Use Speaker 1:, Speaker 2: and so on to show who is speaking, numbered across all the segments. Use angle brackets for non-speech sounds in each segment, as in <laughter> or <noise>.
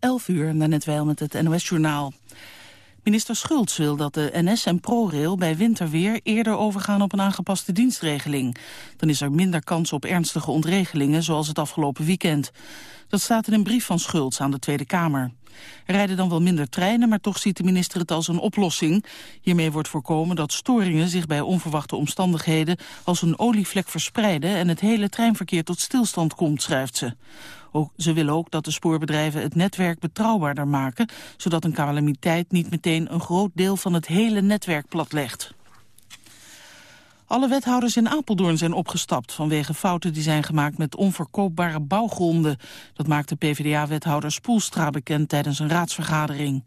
Speaker 1: 11 uur, net wel met het NOS-journaal. Minister Schultz wil dat de NS en ProRail bij winterweer eerder overgaan op een aangepaste dienstregeling. Dan is er minder kans op ernstige ontregelingen, zoals het afgelopen weekend. Dat staat in een brief van Schultz aan de Tweede Kamer. Er rijden dan wel minder treinen, maar toch ziet de minister het als een oplossing. Hiermee wordt voorkomen dat storingen zich bij onverwachte omstandigheden als een olievlek verspreiden en het hele treinverkeer tot stilstand komt, schrijft ze. Ook, ze willen ook dat de spoorbedrijven het netwerk betrouwbaarder maken, zodat een calamiteit niet meteen een groot deel van het hele netwerk platlegt. Alle wethouders in Apeldoorn zijn opgestapt vanwege fouten die zijn gemaakt met onverkoopbare bouwgronden. Dat maakte PvdA-wethouder Spoelstra bekend tijdens een raadsvergadering.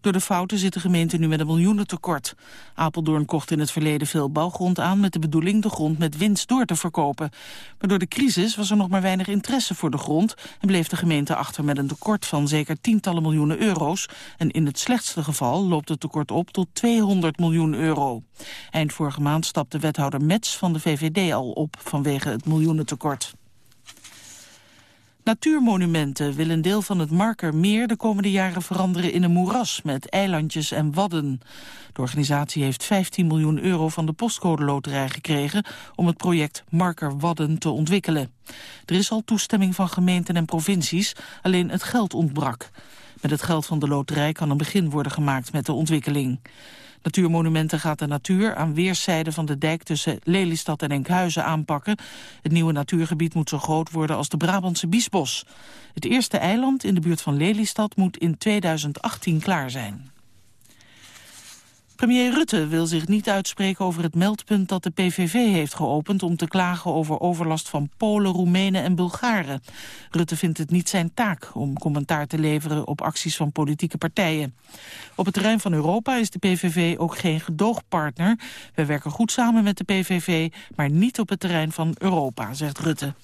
Speaker 1: Door de fouten zit de gemeente nu met een miljoenentekort. Apeldoorn kocht in het verleden veel bouwgrond aan met de bedoeling de grond met winst door te verkopen. Maar door de crisis was er nog maar weinig interesse voor de grond en bleef de gemeente achter met een tekort van zeker tientallen miljoenen euro's. En in het slechtste geval loopt het tekort op tot 200 miljoen euro. Eind vorige maand stapte wethouder Mets van de VVD al op vanwege het miljoenentekort. Natuurmonumenten willen een deel van het Markermeer de komende jaren veranderen in een moeras met eilandjes en wadden. De organisatie heeft 15 miljoen euro van de postcode loterij gekregen om het project Marker Wadden te ontwikkelen. Er is al toestemming van gemeenten en provincies, alleen het geld ontbrak. Met het geld van de loterij kan een begin worden gemaakt met de ontwikkeling. Natuurmonumenten gaat de natuur aan weerszijden van de dijk tussen Lelystad en Enkhuizen aanpakken. Het nieuwe natuurgebied moet zo groot worden als de Brabantse Biesbos. Het eerste eiland in de buurt van Lelystad moet in 2018 klaar zijn. Premier Rutte wil zich niet uitspreken over het meldpunt dat de PVV heeft geopend om te klagen over overlast van Polen, Roemenen en Bulgaren. Rutte vindt het niet zijn taak om commentaar te leveren op acties van politieke partijen. Op het terrein van Europa is de PVV ook geen gedoogpartner. We werken goed samen met de PVV, maar niet op het terrein van Europa, zegt Rutte.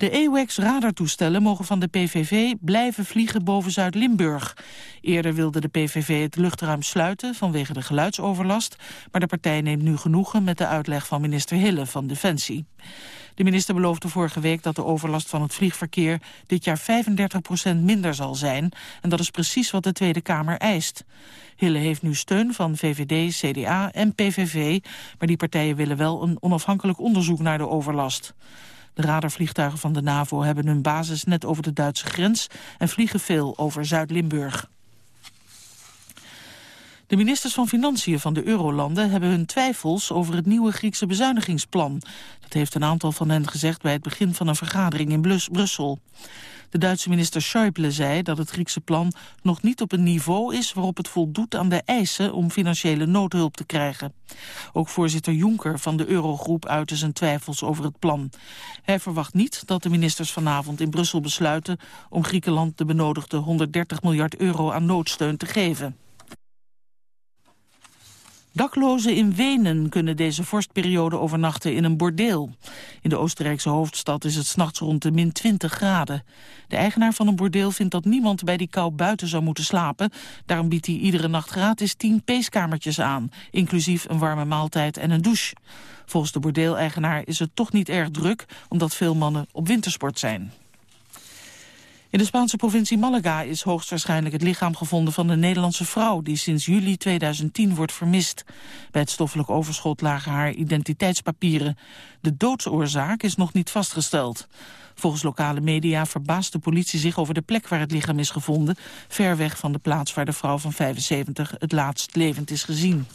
Speaker 1: De AWACS radartoestellen mogen van de PVV blijven vliegen boven Zuid-Limburg. Eerder wilde de PVV het luchtruim sluiten vanwege de geluidsoverlast, maar de partij neemt nu genoegen met de uitleg van minister Hille van Defensie. De minister beloofde vorige week dat de overlast van het vliegverkeer dit jaar 35% minder zal zijn. En dat is precies wat de Tweede Kamer eist. Hille heeft nu steun van VVD, CDA en PVV, maar die partijen willen wel een onafhankelijk onderzoek naar de overlast. De radarvliegtuigen van de NAVO hebben hun basis net over de Duitse grens en vliegen veel over Zuid-Limburg. De ministers van Financiën van de Eurolanden hebben hun twijfels over het nieuwe Griekse bezuinigingsplan. Dat heeft een aantal van hen gezegd bij het begin van een vergadering in Brussel. De Duitse minister Schäuble zei dat het Griekse plan nog niet op een niveau is waarop het voldoet aan de eisen om financiële noodhulp te krijgen. Ook voorzitter Juncker van de Eurogroep uitte zijn twijfels over het plan. Hij verwacht niet dat de ministers vanavond in Brussel besluiten om Griekenland de benodigde 130 miljard euro aan noodsteun te geven. Daklozen in Wenen kunnen deze vorstperiode overnachten in een bordeel. In de Oostenrijkse hoofdstad is het s'nachts rond de min 20 graden. De eigenaar van een bordeel vindt dat niemand bij die kou buiten zou moeten slapen. Daarom biedt hij iedere nacht gratis 10 peeskamertjes aan, inclusief een warme maaltijd en een douche. Volgens de bordeeleigenaar is het toch niet erg druk, omdat veel mannen op wintersport zijn. In de Spaanse provincie Malaga is hoogstwaarschijnlijk het lichaam gevonden van de Nederlandse vrouw die sinds juli 2010 wordt vermist. Bij het stoffelijk overschot lagen haar identiteitspapieren. De doodsoorzaak is nog niet vastgesteld. Volgens lokale media verbaast de politie zich over de plek waar het lichaam is gevonden, ver weg van de plaats waar de vrouw van 75 het laatst levend is gezien.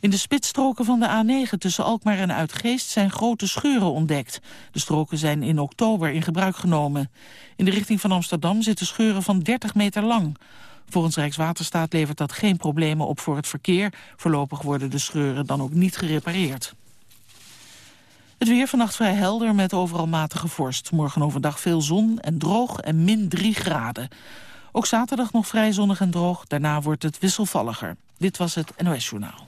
Speaker 1: In de spitsstroken van de A9 tussen Alkmaar en Uitgeest zijn grote scheuren ontdekt. De stroken zijn in oktober in gebruik genomen. In de richting van Amsterdam zitten scheuren van 30 meter lang. Volgens Rijkswaterstaat levert dat geen problemen op voor het verkeer. Voorlopig worden de scheuren dan ook niet gerepareerd. Het weer vannacht vrij helder met overal matige vorst. Morgen overdag veel zon en droog en min 3 graden. Ook zaterdag nog vrij zonnig en droog. Daarna wordt het wisselvalliger. Dit was het NOS Journaal.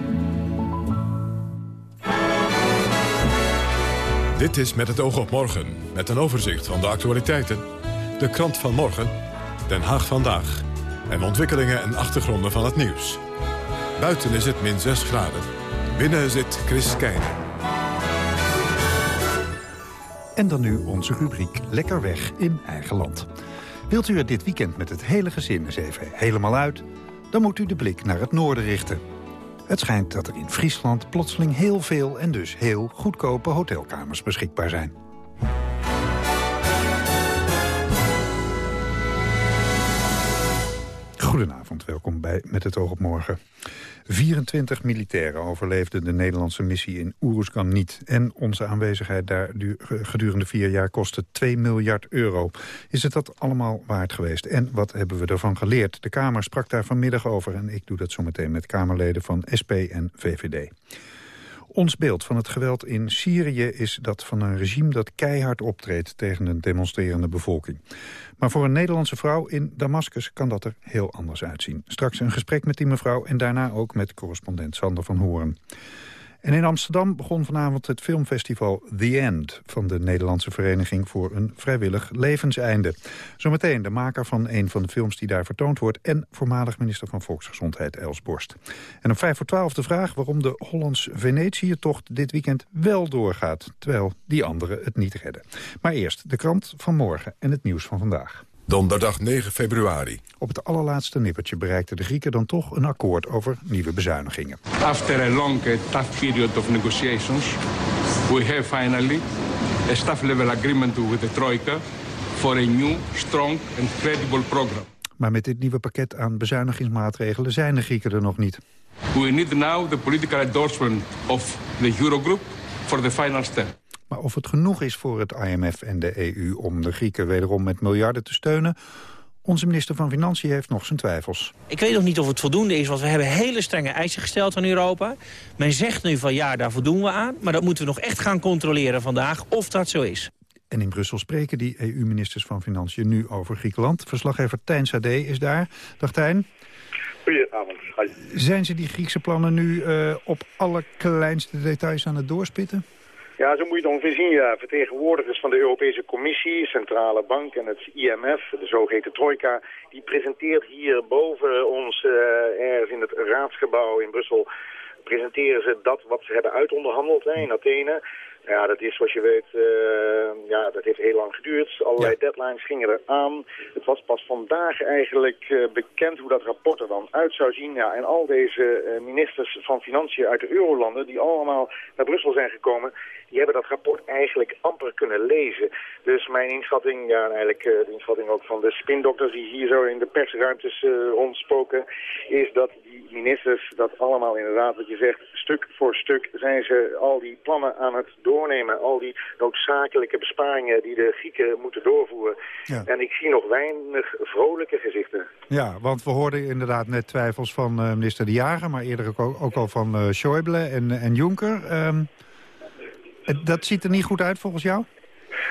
Speaker 2: Dit is Met het oog op morgen, met een overzicht van de actualiteiten. De krant van morgen, Den Haag vandaag. En ontwikkelingen en achtergronden van het nieuws. Buiten is het min 6 graden. Binnen zit Chris Keijnen.
Speaker 3: En dan nu onze rubriek Lekker weg in eigen land. Wilt u er dit weekend met het hele gezin eens even helemaal uit... dan moet u de blik naar het noorden richten. Het schijnt dat er in Friesland plotseling heel veel en dus heel goedkope hotelkamers beschikbaar zijn. Goedenavond, welkom bij Met het oog op morgen. 24 militairen overleefden de Nederlandse missie in Oeruzgan niet. En onze aanwezigheid daar gedurende vier jaar kostte 2 miljard euro. Is het dat allemaal waard geweest? En wat hebben we ervan geleerd? De Kamer sprak daar vanmiddag over en ik doe dat zometeen met Kamerleden van SP en VVD. Ons beeld van het geweld in Syrië is dat van een regime dat keihard optreedt tegen een demonstrerende bevolking. Maar voor een Nederlandse vrouw in Damascus kan dat er heel anders uitzien. Straks een gesprek met die mevrouw en daarna ook met correspondent Sander van Horen. En in Amsterdam begon vanavond het filmfestival The End... van de Nederlandse Vereniging voor een Vrijwillig Levenseinde. Zometeen de maker van een van de films die daar vertoond wordt... en voormalig minister van Volksgezondheid Els Borst. En om vijf voor twaalf de vraag waarom de Hollands-Venetië-tocht... dit weekend wel doorgaat, terwijl die anderen het niet redden. Maar eerst de krant van morgen en het nieuws van vandaag.
Speaker 2: Donderdag 9 februari.
Speaker 3: Op het allerlaatste nippertje bereikten de Grieken dan toch een akkoord over nieuwe bezuinigingen.
Speaker 4: After a long tough period of negotiations, we have finally a staff level agreement with the Troika for a new, strong and credible program.
Speaker 3: Maar met dit nieuwe pakket aan bezuinigingsmaatregelen zijn de Grieken er nog niet.
Speaker 4: We need now the political endorsement of the Eurogroup for the final step.
Speaker 3: Maar of het genoeg is voor het IMF en de EU om de Grieken wederom met miljarden te steunen... Onze minister van Financiën heeft nog zijn twijfels.
Speaker 5: Ik weet nog niet of het voldoende is, want we hebben hele strenge eisen gesteld aan Europa. Men zegt nu van ja, daar voldoen we aan. Maar dat moeten we nog echt gaan controleren vandaag of dat zo is.
Speaker 3: En in Brussel spreken die EU-ministers van Financiën nu over Griekenland. Verslaggever Tijn Sade is daar. Dag Tijn.
Speaker 6: Goedenavond.
Speaker 3: Zijn ze die Griekse plannen nu uh, op allerkleinste details aan het doorspitten?
Speaker 6: Ja, zo moet je het ongeveer zien. Ja. Vertegenwoordigers van de Europese Commissie, Centrale Bank en het IMF, de zogeheten Trojka, die presenteert hier boven ons uh, ergens in het raadsgebouw in Brussel presenteren ze dat wat ze hebben uitonderhandeld hè, in Athene. Ja, dat is zoals je weet, uh, ja, dat heeft heel lang geduurd. Allerlei deadlines gingen er aan. Het was pas vandaag eigenlijk uh, bekend hoe dat rapport er dan uit zou zien. Ja, en al deze uh, ministers van Financiën uit de Eurolanden, die allemaal naar Brussel zijn gekomen, die hebben dat rapport eigenlijk amper kunnen lezen. Dus mijn inschatting, ja, en eigenlijk de inschatting ook van de spindokters die hier zo in de persruimtes rondspoken, is dat die ministers dat allemaal inderdaad, wat je zegt, stuk voor stuk zijn ze al die plannen aan het doornemen. Al die noodzakelijke besparingen die de Grieken moeten doorvoeren. Ja. En ik zie nog weinig vrolijke gezichten.
Speaker 3: Ja, want we hoorden inderdaad net twijfels van uh, minister De Jager... maar eerder ook, ook al van Schäuble en, en Juncker. Um, dat ziet er niet goed uit volgens jou?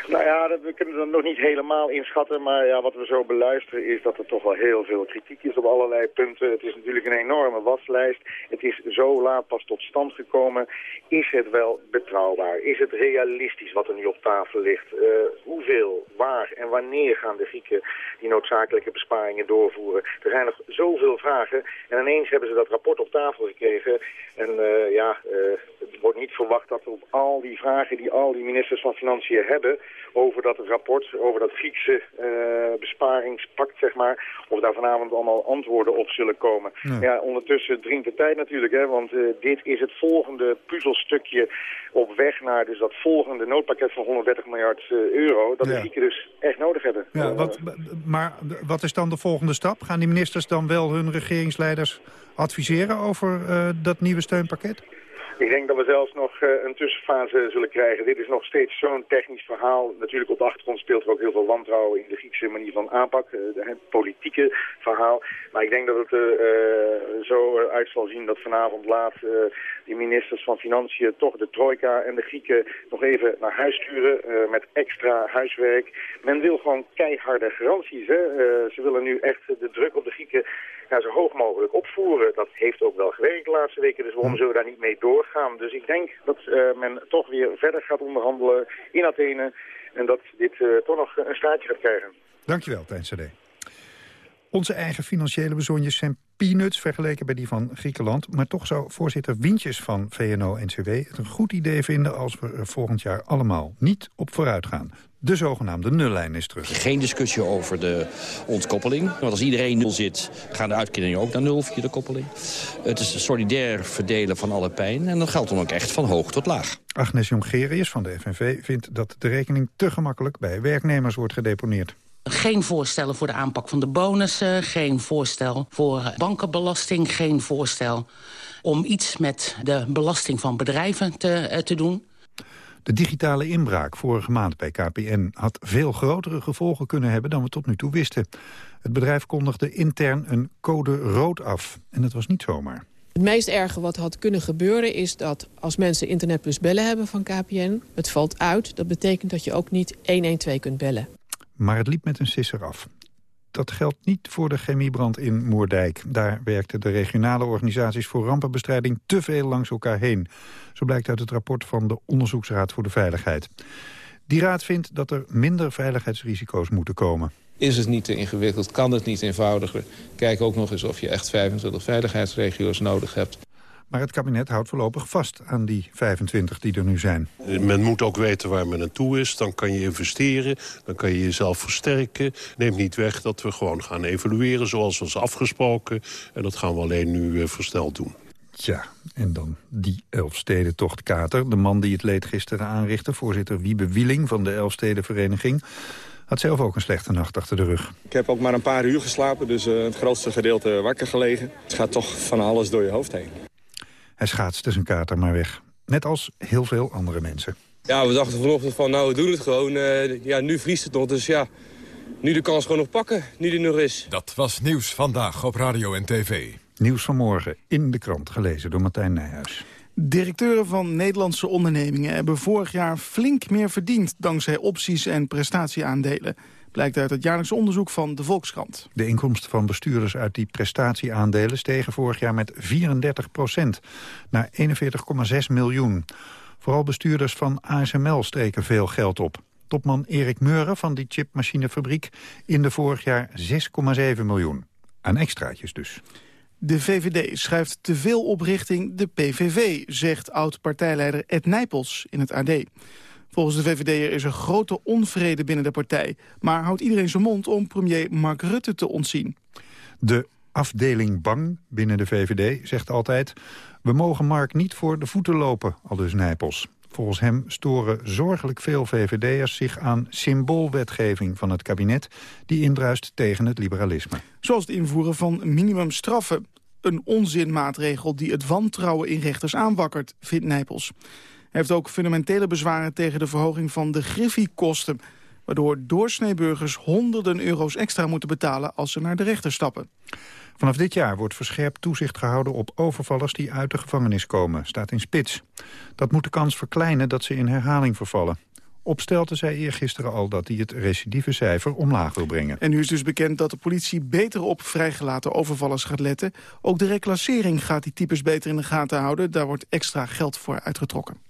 Speaker 6: Nou ja, dat, we kunnen dat nog niet helemaal inschatten. Maar ja, wat we zo beluisteren is dat er toch wel heel veel kritiek is op allerlei punten. Het is natuurlijk een enorme waslijst. Het is zo laat pas tot stand gekomen. Is het wel betrouwbaar? Is het realistisch wat er nu op tafel ligt? Uh, hoeveel, waar en wanneer gaan de Grieken die noodzakelijke besparingen doorvoeren? Er zijn nog zoveel vragen. En ineens hebben ze dat rapport op tafel gekregen. En uh, ja, uh, het wordt niet verwacht dat op al die vragen die al die ministers van Financiën hebben over dat rapport, over dat Griekse uh, besparingspact, zeg maar, of daar vanavond allemaal antwoorden op zullen komen. Ja, ondertussen dringt de tijd natuurlijk, hè, want uh, dit is het volgende puzzelstukje op weg naar dus dat volgende noodpakket van 130 miljard uh, euro, dat de Grieken dus echt nodig hebben.
Speaker 3: Ja, wat, maar wat is dan de volgende stap? Gaan die ministers dan wel hun regeringsleiders adviseren over dat nieuwe steunpakket?
Speaker 6: Ik denk dat we zelfs nog uh, een tussenfase zullen krijgen. Dit is nog steeds zo'n technisch verhaal. Natuurlijk op de achtergrond speelt er ook heel veel wantrouwen in de Griekse manier van aanpak. Uh, het politieke verhaal. Maar ik denk dat het uh, zo eruit zal zien dat vanavond laat uh, de ministers van Financiën toch de trojka en de Grieken nog even naar huis sturen met extra huiswerk. Men wil gewoon keiharde garanties. Hè? Ze willen nu echt de druk op de Grieken ja, zo hoog mogelijk opvoeren. Dat heeft ook wel gewerkt de laatste weken, dus waarom zullen we daar niet mee doorgaan? Dus ik denk dat men toch weer verder gaat onderhandelen in Athene en dat dit toch nog een staartje gaat krijgen.
Speaker 3: Dankjewel, Tijn CD. Onze eigen financiële bezonjes zijn peanuts vergeleken bij die van Griekenland. Maar toch zou voorzitter Wientjes van VNO-NCW het een goed idee vinden... als we er volgend jaar allemaal niet op vooruit gaan. De zogenaamde nullijn is terug.
Speaker 7: Geen discussie over de ontkoppeling. Want als iedereen nul zit, gaan de uitkeringen ook naar nul via de koppeling. Het is solidair verdelen van alle pijn. En dat geldt dan ook echt van hoog tot laag.
Speaker 3: Agnes Jongerius van de FNV vindt dat de rekening te gemakkelijk bij werknemers wordt gedeponeerd.
Speaker 8: Geen voorstellen voor de aanpak van de bonussen, geen voorstel voor bankenbelasting, geen voorstel om iets met de belasting van bedrijven te, eh, te doen.
Speaker 3: De digitale inbraak vorige maand bij KPN had veel grotere gevolgen kunnen hebben dan we tot nu toe wisten. Het bedrijf kondigde intern een code rood af en dat was niet zomaar.
Speaker 9: Het meest erge wat had kunnen gebeuren is dat als mensen internet plus bellen hebben van KPN, het valt uit. Dat betekent dat je ook niet 112 kunt bellen.
Speaker 3: Maar het liep met een sisser af. Dat geldt niet voor de chemiebrand in Moerdijk. Daar werkten de regionale organisaties voor rampenbestrijding te veel langs elkaar heen. Zo blijkt uit het rapport van de Onderzoeksraad voor de Veiligheid. Die raad vindt dat er minder veiligheidsrisico's moeten komen.
Speaker 10: Is het niet te ingewikkeld? Kan het niet eenvoudiger? Kijk ook nog eens of je echt 25 veiligheidsregio's nodig hebt.
Speaker 3: Maar het kabinet houdt voorlopig vast aan die 25 die er nu zijn.
Speaker 11: Men moet ook weten waar men naartoe is. Dan kan je investeren, dan kan je jezelf versterken. Neemt niet weg dat we gewoon gaan evalueren zoals was afgesproken. En dat gaan we alleen nu uh, versneld doen.
Speaker 3: Tja, en dan die Elfstedentochtkater. De man die het leed gisteren aanrichtte, voorzitter Wiebe Wieling van de Elfstedenvereniging had zelf ook een slechte nacht achter de rug.
Speaker 12: Ik heb ook maar een paar uur geslapen, dus uh, het grootste gedeelte wakker gelegen. Het gaat toch van alles door je hoofd heen.
Speaker 3: Hij schaatste zijn kater maar weg. Net als heel veel andere mensen.
Speaker 12: Ja, we dachten vanochtend van, nou, we doen het gewoon. Uh, ja, nu vriest het nog, dus ja, nu de kans gewoon nog pakken, nu die nog is.
Speaker 2: Dat was Nieuws Vandaag op Radio en TV.
Speaker 3: Nieuws vanmorgen in de krant, gelezen door Martijn Nijhuis.
Speaker 13: Directeuren van Nederlandse ondernemingen hebben vorig jaar flink meer verdiend... dankzij opties en prestatieaandelen blijkt uit het jaarlijkse onderzoek van de Volkskrant.
Speaker 3: De inkomsten van bestuurders uit die prestatieaandelen stegen vorig jaar met 34 procent, naar 41,6 miljoen. Vooral bestuurders van ASML steken veel geld op. Topman Erik Meuren van die chipmachinefabriek in de vorig jaar 6,7 miljoen. Aan extraatjes dus.
Speaker 13: De VVD schrijft te veel op richting de PVV, zegt oud-partijleider Ed Nijpels in het AD. Volgens de VVD'er is er grote onvrede binnen de partij... maar houdt iedereen zijn mond om premier Mark Rutte te ontzien.
Speaker 3: De afdeling Bang binnen de VVD zegt altijd... we mogen Mark niet voor de voeten lopen, al dus Nijpels. Volgens hem storen zorgelijk veel VVD'ers zich aan symboolwetgeving van het kabinet... die indruist tegen het liberalisme.
Speaker 13: Zoals het invoeren van minimumstraffen. Een onzinmaatregel die het wantrouwen in rechters aanwakkert, vindt Nijpels. Hij heeft ook fundamentele bezwaren tegen de verhoging van de griffiekosten... waardoor doorsneeburgers honderden euro's extra moeten betalen als ze naar de rechter stappen.
Speaker 3: Vanaf dit jaar wordt verscherpt toezicht gehouden op overvallers die uit de gevangenis komen, staat in spits. Dat moet de kans verkleinen dat ze in herhaling vervallen. Opstelte zei eergisteren al dat hij het recidivecijfer omlaag wil brengen.
Speaker 13: En nu is dus bekend dat de politie beter op vrijgelaten overvallers gaat letten. Ook de reclassering gaat die types beter in de gaten houden. Daar wordt extra geld voor uitgetrokken.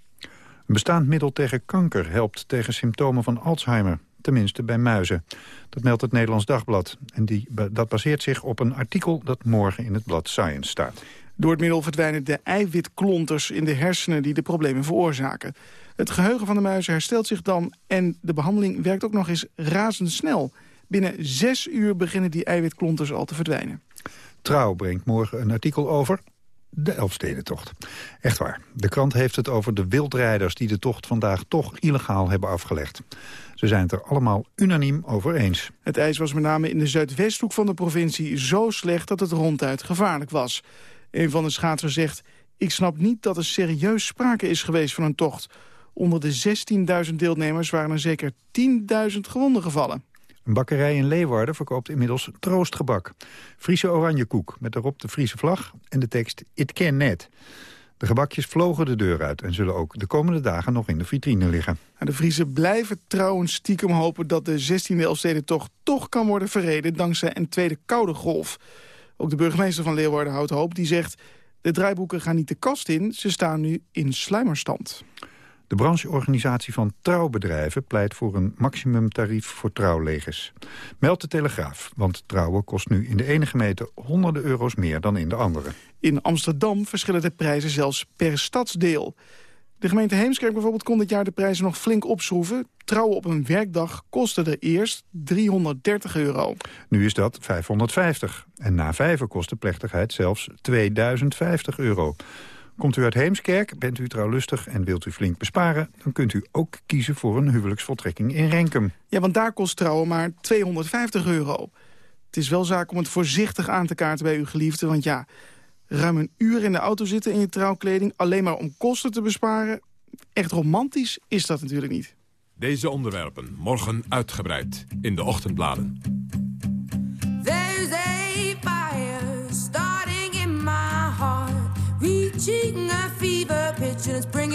Speaker 3: Een bestaand middel tegen kanker helpt tegen symptomen van Alzheimer. Tenminste bij muizen. Dat meldt het Nederlands Dagblad. En die, dat baseert zich op een artikel dat morgen in het blad Science staat.
Speaker 13: Door het middel verdwijnen de eiwitklonters in de hersenen die de problemen veroorzaken. Het geheugen van de muizen herstelt zich dan en de behandeling werkt ook nog eens razendsnel. Binnen zes uur beginnen die eiwitklonters al te verdwijnen.
Speaker 3: Trouw brengt morgen een artikel over de Elfstedentocht. Echt waar. De krant heeft het over de wildrijders die de tocht vandaag toch illegaal hebben afgelegd. Ze zijn het er allemaal unaniem over eens.
Speaker 13: Het ijs was met name in de zuidwesthoek van de provincie zo slecht dat het ronduit gevaarlijk was. Een van de schaatsers zegt, ik snap niet dat er serieus sprake is geweest van een tocht. Onder de 16.000 deelnemers waren er zeker 10.000 gewonden gevallen.
Speaker 3: Een bakkerij in Leeuwarden verkoopt inmiddels troostgebak. Friese oranjekoek met erop de Friese vlag en de tekst It Can Net. De gebakjes vlogen de deur uit en zullen ook de komende dagen nog in de vitrine liggen.
Speaker 13: De Friesen blijven trouwens stiekem hopen dat de 16e Elfstedentocht toch kan worden verreden dankzij een tweede koude golf. Ook de burgemeester van Leeuwarden houdt hoop. Die zegt, de draaiboeken gaan niet de kast in, ze staan nu in sluimerstand.
Speaker 3: De brancheorganisatie van trouwbedrijven pleit voor een maximumtarief voor trouwlegers. Meld de Telegraaf, want trouwen kost nu in de ene gemeente honderden euro's meer dan in de andere.
Speaker 13: In Amsterdam verschillen de prijzen zelfs per stadsdeel. De gemeente Heemskerk bijvoorbeeld kon dit jaar de prijzen nog flink opschroeven. Trouwen op een werkdag kostte er eerst 330 euro.
Speaker 3: Nu is dat 550. En na vijven kost de plechtigheid zelfs 2050 euro. Komt u uit Heemskerk, bent u trouwlustig en wilt u flink besparen... dan kunt u ook kiezen voor een huwelijksvoltrekking in Renkum.
Speaker 13: Ja, want daar kost trouwen maar 250 euro. Het is wel zaak om het voorzichtig aan te kaarten bij uw geliefde... want ja, ruim een uur in de auto zitten in je trouwkleding... alleen maar om kosten te besparen... echt romantisch is dat natuurlijk niet.
Speaker 2: Deze onderwerpen morgen uitgebreid in de ochtendbladen.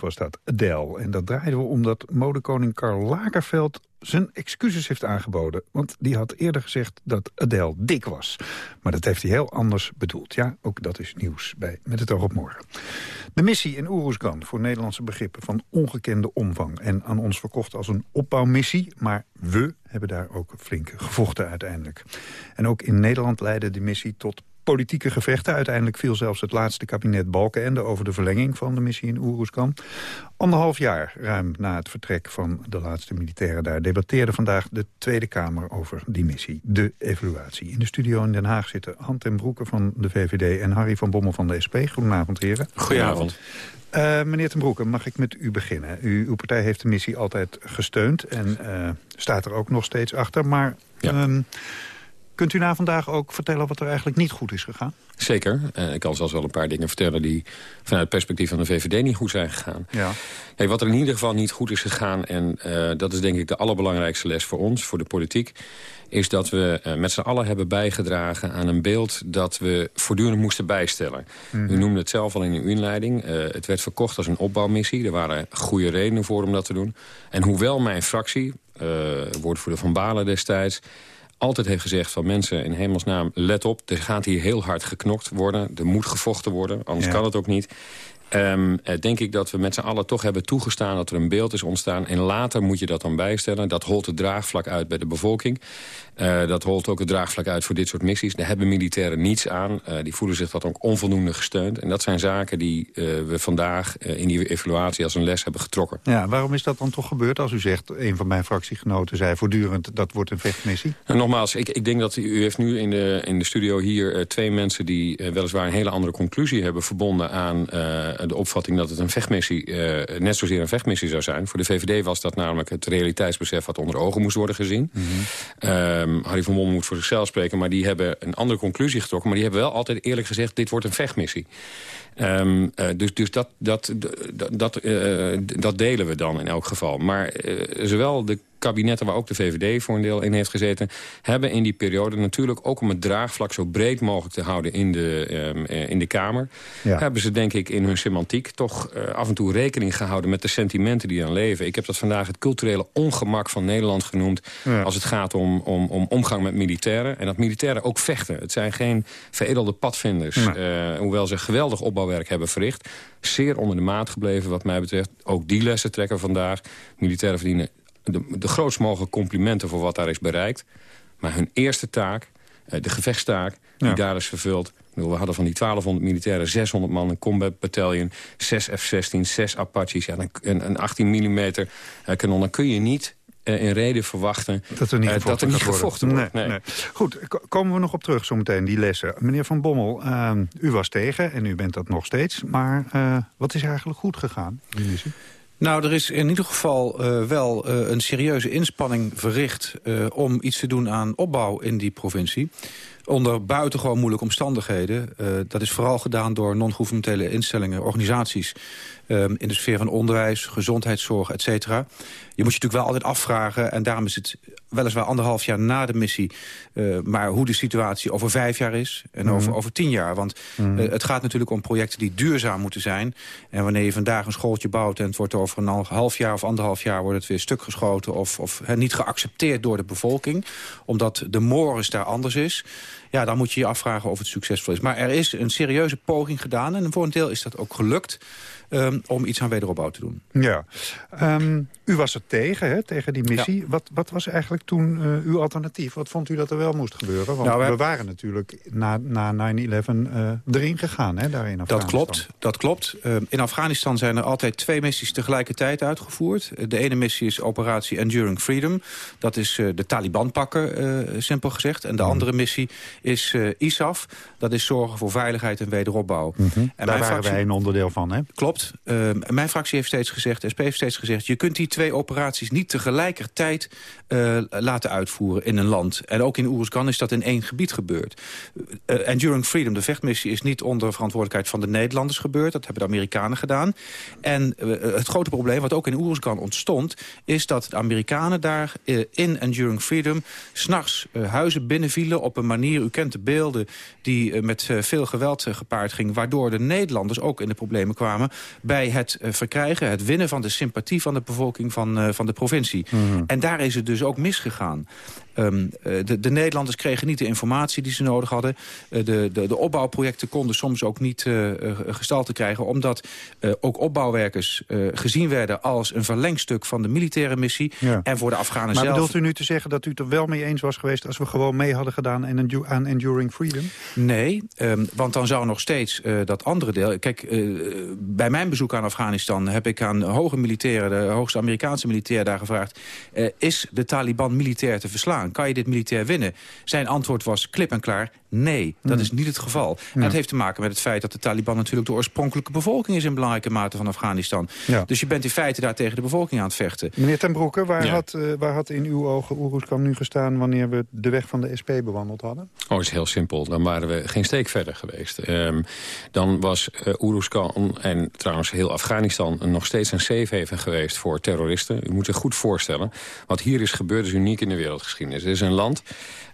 Speaker 3: Was dat, Adele. En dat draaiden we omdat modekoning Karl Lagerfeld zijn excuses heeft aangeboden. Want die had eerder gezegd dat Adele dik was. Maar dat heeft hij heel anders bedoeld. Ja, ook dat is nieuws bij Met het oog op morgen. De missie in Oeroesgan voor Nederlandse begrippen van ongekende omvang. En aan ons verkocht als een opbouwmissie. Maar we hebben daar ook flink gevochten uiteindelijk. En ook in Nederland leidde de missie tot politieke gevechten. Uiteindelijk viel zelfs het laatste kabinet Balkenende over de verlenging van de missie in Oeroeskan. Anderhalf jaar ruim na het vertrek van de laatste militairen daar... debatteerde vandaag de Tweede Kamer over die missie, de evaluatie. In de studio in Den Haag zitten Han ten Broeke van de VVD... en Harry van Bommel van de SP. Goedenavond, heren.
Speaker 14: Goedenavond.
Speaker 3: Uh, meneer ten Broeke, mag ik met u beginnen? U, uw partij heeft de missie altijd gesteund en uh, staat er ook nog steeds achter. Maar ja. um, Kunt u na vandaag ook vertellen wat er eigenlijk niet goed is gegaan?
Speaker 14: Zeker. Uh, ik kan zelfs wel een paar dingen vertellen die vanuit het perspectief van de VVD niet goed zijn gegaan.
Speaker 3: Ja.
Speaker 14: Hey, wat er in ieder geval niet goed is gegaan, en uh, dat is denk ik de allerbelangrijkste les voor ons, voor de politiek, is dat we uh, met z'n allen hebben bijgedragen aan een beeld dat we voortdurend moesten bijstellen. Mm. U noemde het zelf al in uw inleiding. het werd verkocht als een opbouwmissie. Er waren goede redenen voor om dat te doen. En hoewel mijn fractie, woordvoerder van Balen destijds altijd heeft gezegd van mensen in hemelsnaam... let op, er gaat hier heel hard geknokt worden. Er moet gevochten worden, anders ja. kan het ook niet. Um, denk ik dat we met z'n allen toch hebben toegestaan dat er een beeld is ontstaan. En later moet je dat dan bijstellen. Dat holt het draagvlak uit bij de bevolking. Uh, dat holt ook het draagvlak uit voor dit soort missies. Daar hebben militairen niets aan. Uh, die voelen zich dat ook onvoldoende gesteund. En dat zijn zaken die uh, we vandaag in die evaluatie als een les hebben getrokken.
Speaker 3: Ja, waarom is dat dan toch gebeurd? Als u zegt, een van mijn fractiegenoten zei voortdurend... dat wordt een vechtmissie.
Speaker 14: En nogmaals, ik, ik denk dat u, u heeft nu in de, in de studio hier twee mensen... die weliswaar een hele andere conclusie hebben verbonden aan de opvatting... dat het een vechtmissie, net zozeer een vechtmissie zou zijn. Voor de VVD was dat namelijk het realiteitsbesef wat onder ogen moest worden gezien. Mm -hmm. Um, Harry van Bommel moet voor zichzelf spreken... maar die hebben een andere conclusie getrokken. Maar die hebben wel altijd eerlijk gezegd... dit wordt een vechtmissie. Um, uh, dus dus dat, dat, dat, uh, dat delen we dan in elk geval. Maar uh, zowel de kabinetten waar ook de VVD voor een deel in heeft gezeten... hebben in die periode natuurlijk ook om het draagvlak zo breed mogelijk te houden in de, um, in de Kamer... Ja. hebben ze denk ik in hun semantiek toch uh, af en toe rekening gehouden... met de sentimenten die aan leven. Ik heb dat vandaag het culturele ongemak van Nederland genoemd... Ja. als het gaat om, om, om omgang met militairen. En dat militairen ook vechten. Het zijn geen veredelde padvinders. Uh, hoewel ze geweldig opbouwwerk hebben verricht. Zeer onder de maat gebleven wat mij betreft. Ook die lessen trekken vandaag. Militairen verdienen de, de grootst mogelijke complimenten voor wat daar is bereikt. Maar hun eerste taak, de gevechtstaak, die ja. daar is vervuld... We hadden van die 1200 militairen 600 man, een combat battalion... 6 F-16, 6 Apaches, ja, een, een 18 mm kanon. Dan kun je niet in reden verwachten
Speaker 3: dat er niet gevochten,
Speaker 14: uh, dat er niet gevochten wordt.
Speaker 3: Nee, nee. Nee. Goed, komen we nog op terug zometeen, die lessen. Meneer Van Bommel, uh, u was tegen en u bent dat nog steeds. Maar wat is eigenlijk goed gegaan?
Speaker 15: Nou, er is in ieder geval uh, wel uh, een serieuze inspanning verricht... Uh, om iets te doen aan opbouw in die provincie. Onder buitengewoon moeilijke omstandigheden. dat is vooral gedaan door non-governementele instellingen, organisaties... Um, in de sfeer van onderwijs, gezondheidszorg, et cetera. Je moet je natuurlijk wel altijd afvragen... en daarom is het weliswaar anderhalf jaar na de missie... Uh, maar hoe de situatie over vijf jaar is en mm. over, over tien jaar. Want mm. uh, het gaat natuurlijk om projecten die duurzaam moeten zijn. En wanneer je vandaag een schooltje bouwt... en het wordt over een half jaar of anderhalf jaar... wordt het weer stuk geschoten of, of he, niet geaccepteerd door de bevolking... omdat de mores daar anders is... ja, dan moet je je afvragen of het succesvol is. Maar er is een serieuze poging gedaan en voor een deel is dat ook gelukt... Um, om iets aan wederopbouw te doen.
Speaker 3: Ja. Um, u was er tegen, hè, tegen die missie. Ja. Wat, wat was eigenlijk toen uh, uw alternatief? Wat vond u dat er wel moest gebeuren? Want nou, we, we waren natuurlijk na, na 9-11 uh, erin gegaan, hè, daar in Afghanistan.
Speaker 15: Dat klopt, dat klopt. Uh, in Afghanistan zijn er altijd twee missies tegelijkertijd uitgevoerd. De ene missie is operatie Enduring Freedom. Dat is uh, de Taliban pakken, simpel gezegd. En de mm. andere missie is ISAF. Dat is zorgen voor veiligheid en wederopbouw.
Speaker 3: Mm -hmm. en daar waren fractie... wij een onderdeel van, hè?
Speaker 15: Klopt. Uh, mijn fractie heeft steeds gezegd, SP heeft steeds gezegd... je kunt die twee operaties niet tegelijkertijd uh, laten uitvoeren in een land. En ook in Oeruzgan is dat in één gebied gebeurd. Uh, Enduring Freedom, de vechtmissie, is niet onder verantwoordelijkheid van de Nederlanders gebeurd. Dat hebben de Amerikanen gedaan. En het grote probleem, wat ook in Oeruzgan ontstond... is dat de Amerikanen daar in Enduring Freedom... s'nachts huizen binnenvielen op een manier... u kent de beelden die met veel geweld gepaard ging... waardoor de Nederlanders ook in de problemen kwamen... bij het verkrijgen, het winnen van de sympathie van de bevolking van, van de provincie. Mm. En daar is het dus ook misgegaan. Um, de, de, Nederlanders kregen niet de informatie die ze nodig hadden. Uh, de, de, de, opbouwprojecten konden soms ook niet uh, gestalte krijgen... omdat ook opbouwwerkers gezien werden als een verlengstuk van de militaire missie... Ja. en voor de Afghanen
Speaker 3: maar
Speaker 15: zelf...
Speaker 3: Maar bedoelt u nu te zeggen dat u het er wel mee eens was geweest... als we gewoon mee hadden gedaan aan Enduring Freedom?
Speaker 15: Nee, um, want dan zou nog steeds dat andere deel... Kijk, bij mijn bezoek aan Afghanistan heb ik aan hoge militairen... de hoogste Amerikaanse militair daar gevraagd... is de Taliban militair te verslaan? Kan je dit militair winnen? Zijn antwoord was klip en klaar, nee, dat
Speaker 3: Hmm.
Speaker 15: is niet het geval. En dat heeft te maken met het feit dat de Taliban natuurlijk de oorspronkelijke bevolking is in belangrijke mate van Afghanistan.
Speaker 3: Ja.
Speaker 15: Dus je bent in feite daar tegen de bevolking aan het vechten.
Speaker 3: Meneer Ten Broeke, waar,
Speaker 14: Ja.
Speaker 3: had, uh, waar had in uw ogen Oeruzkan nu gestaan... wanneer we de weg van de SP bewandeld hadden?
Speaker 14: Oh, het is heel simpel. Dan waren we geen steek verder geweest. Um, dan was uh, Oeruzkan en trouwens heel Afghanistan... nog steeds een safe haven geweest voor terroristen. U moet zich goed voorstellen. Wat hier is gebeurd is uniek in de wereldgeschiedenis. Het is een land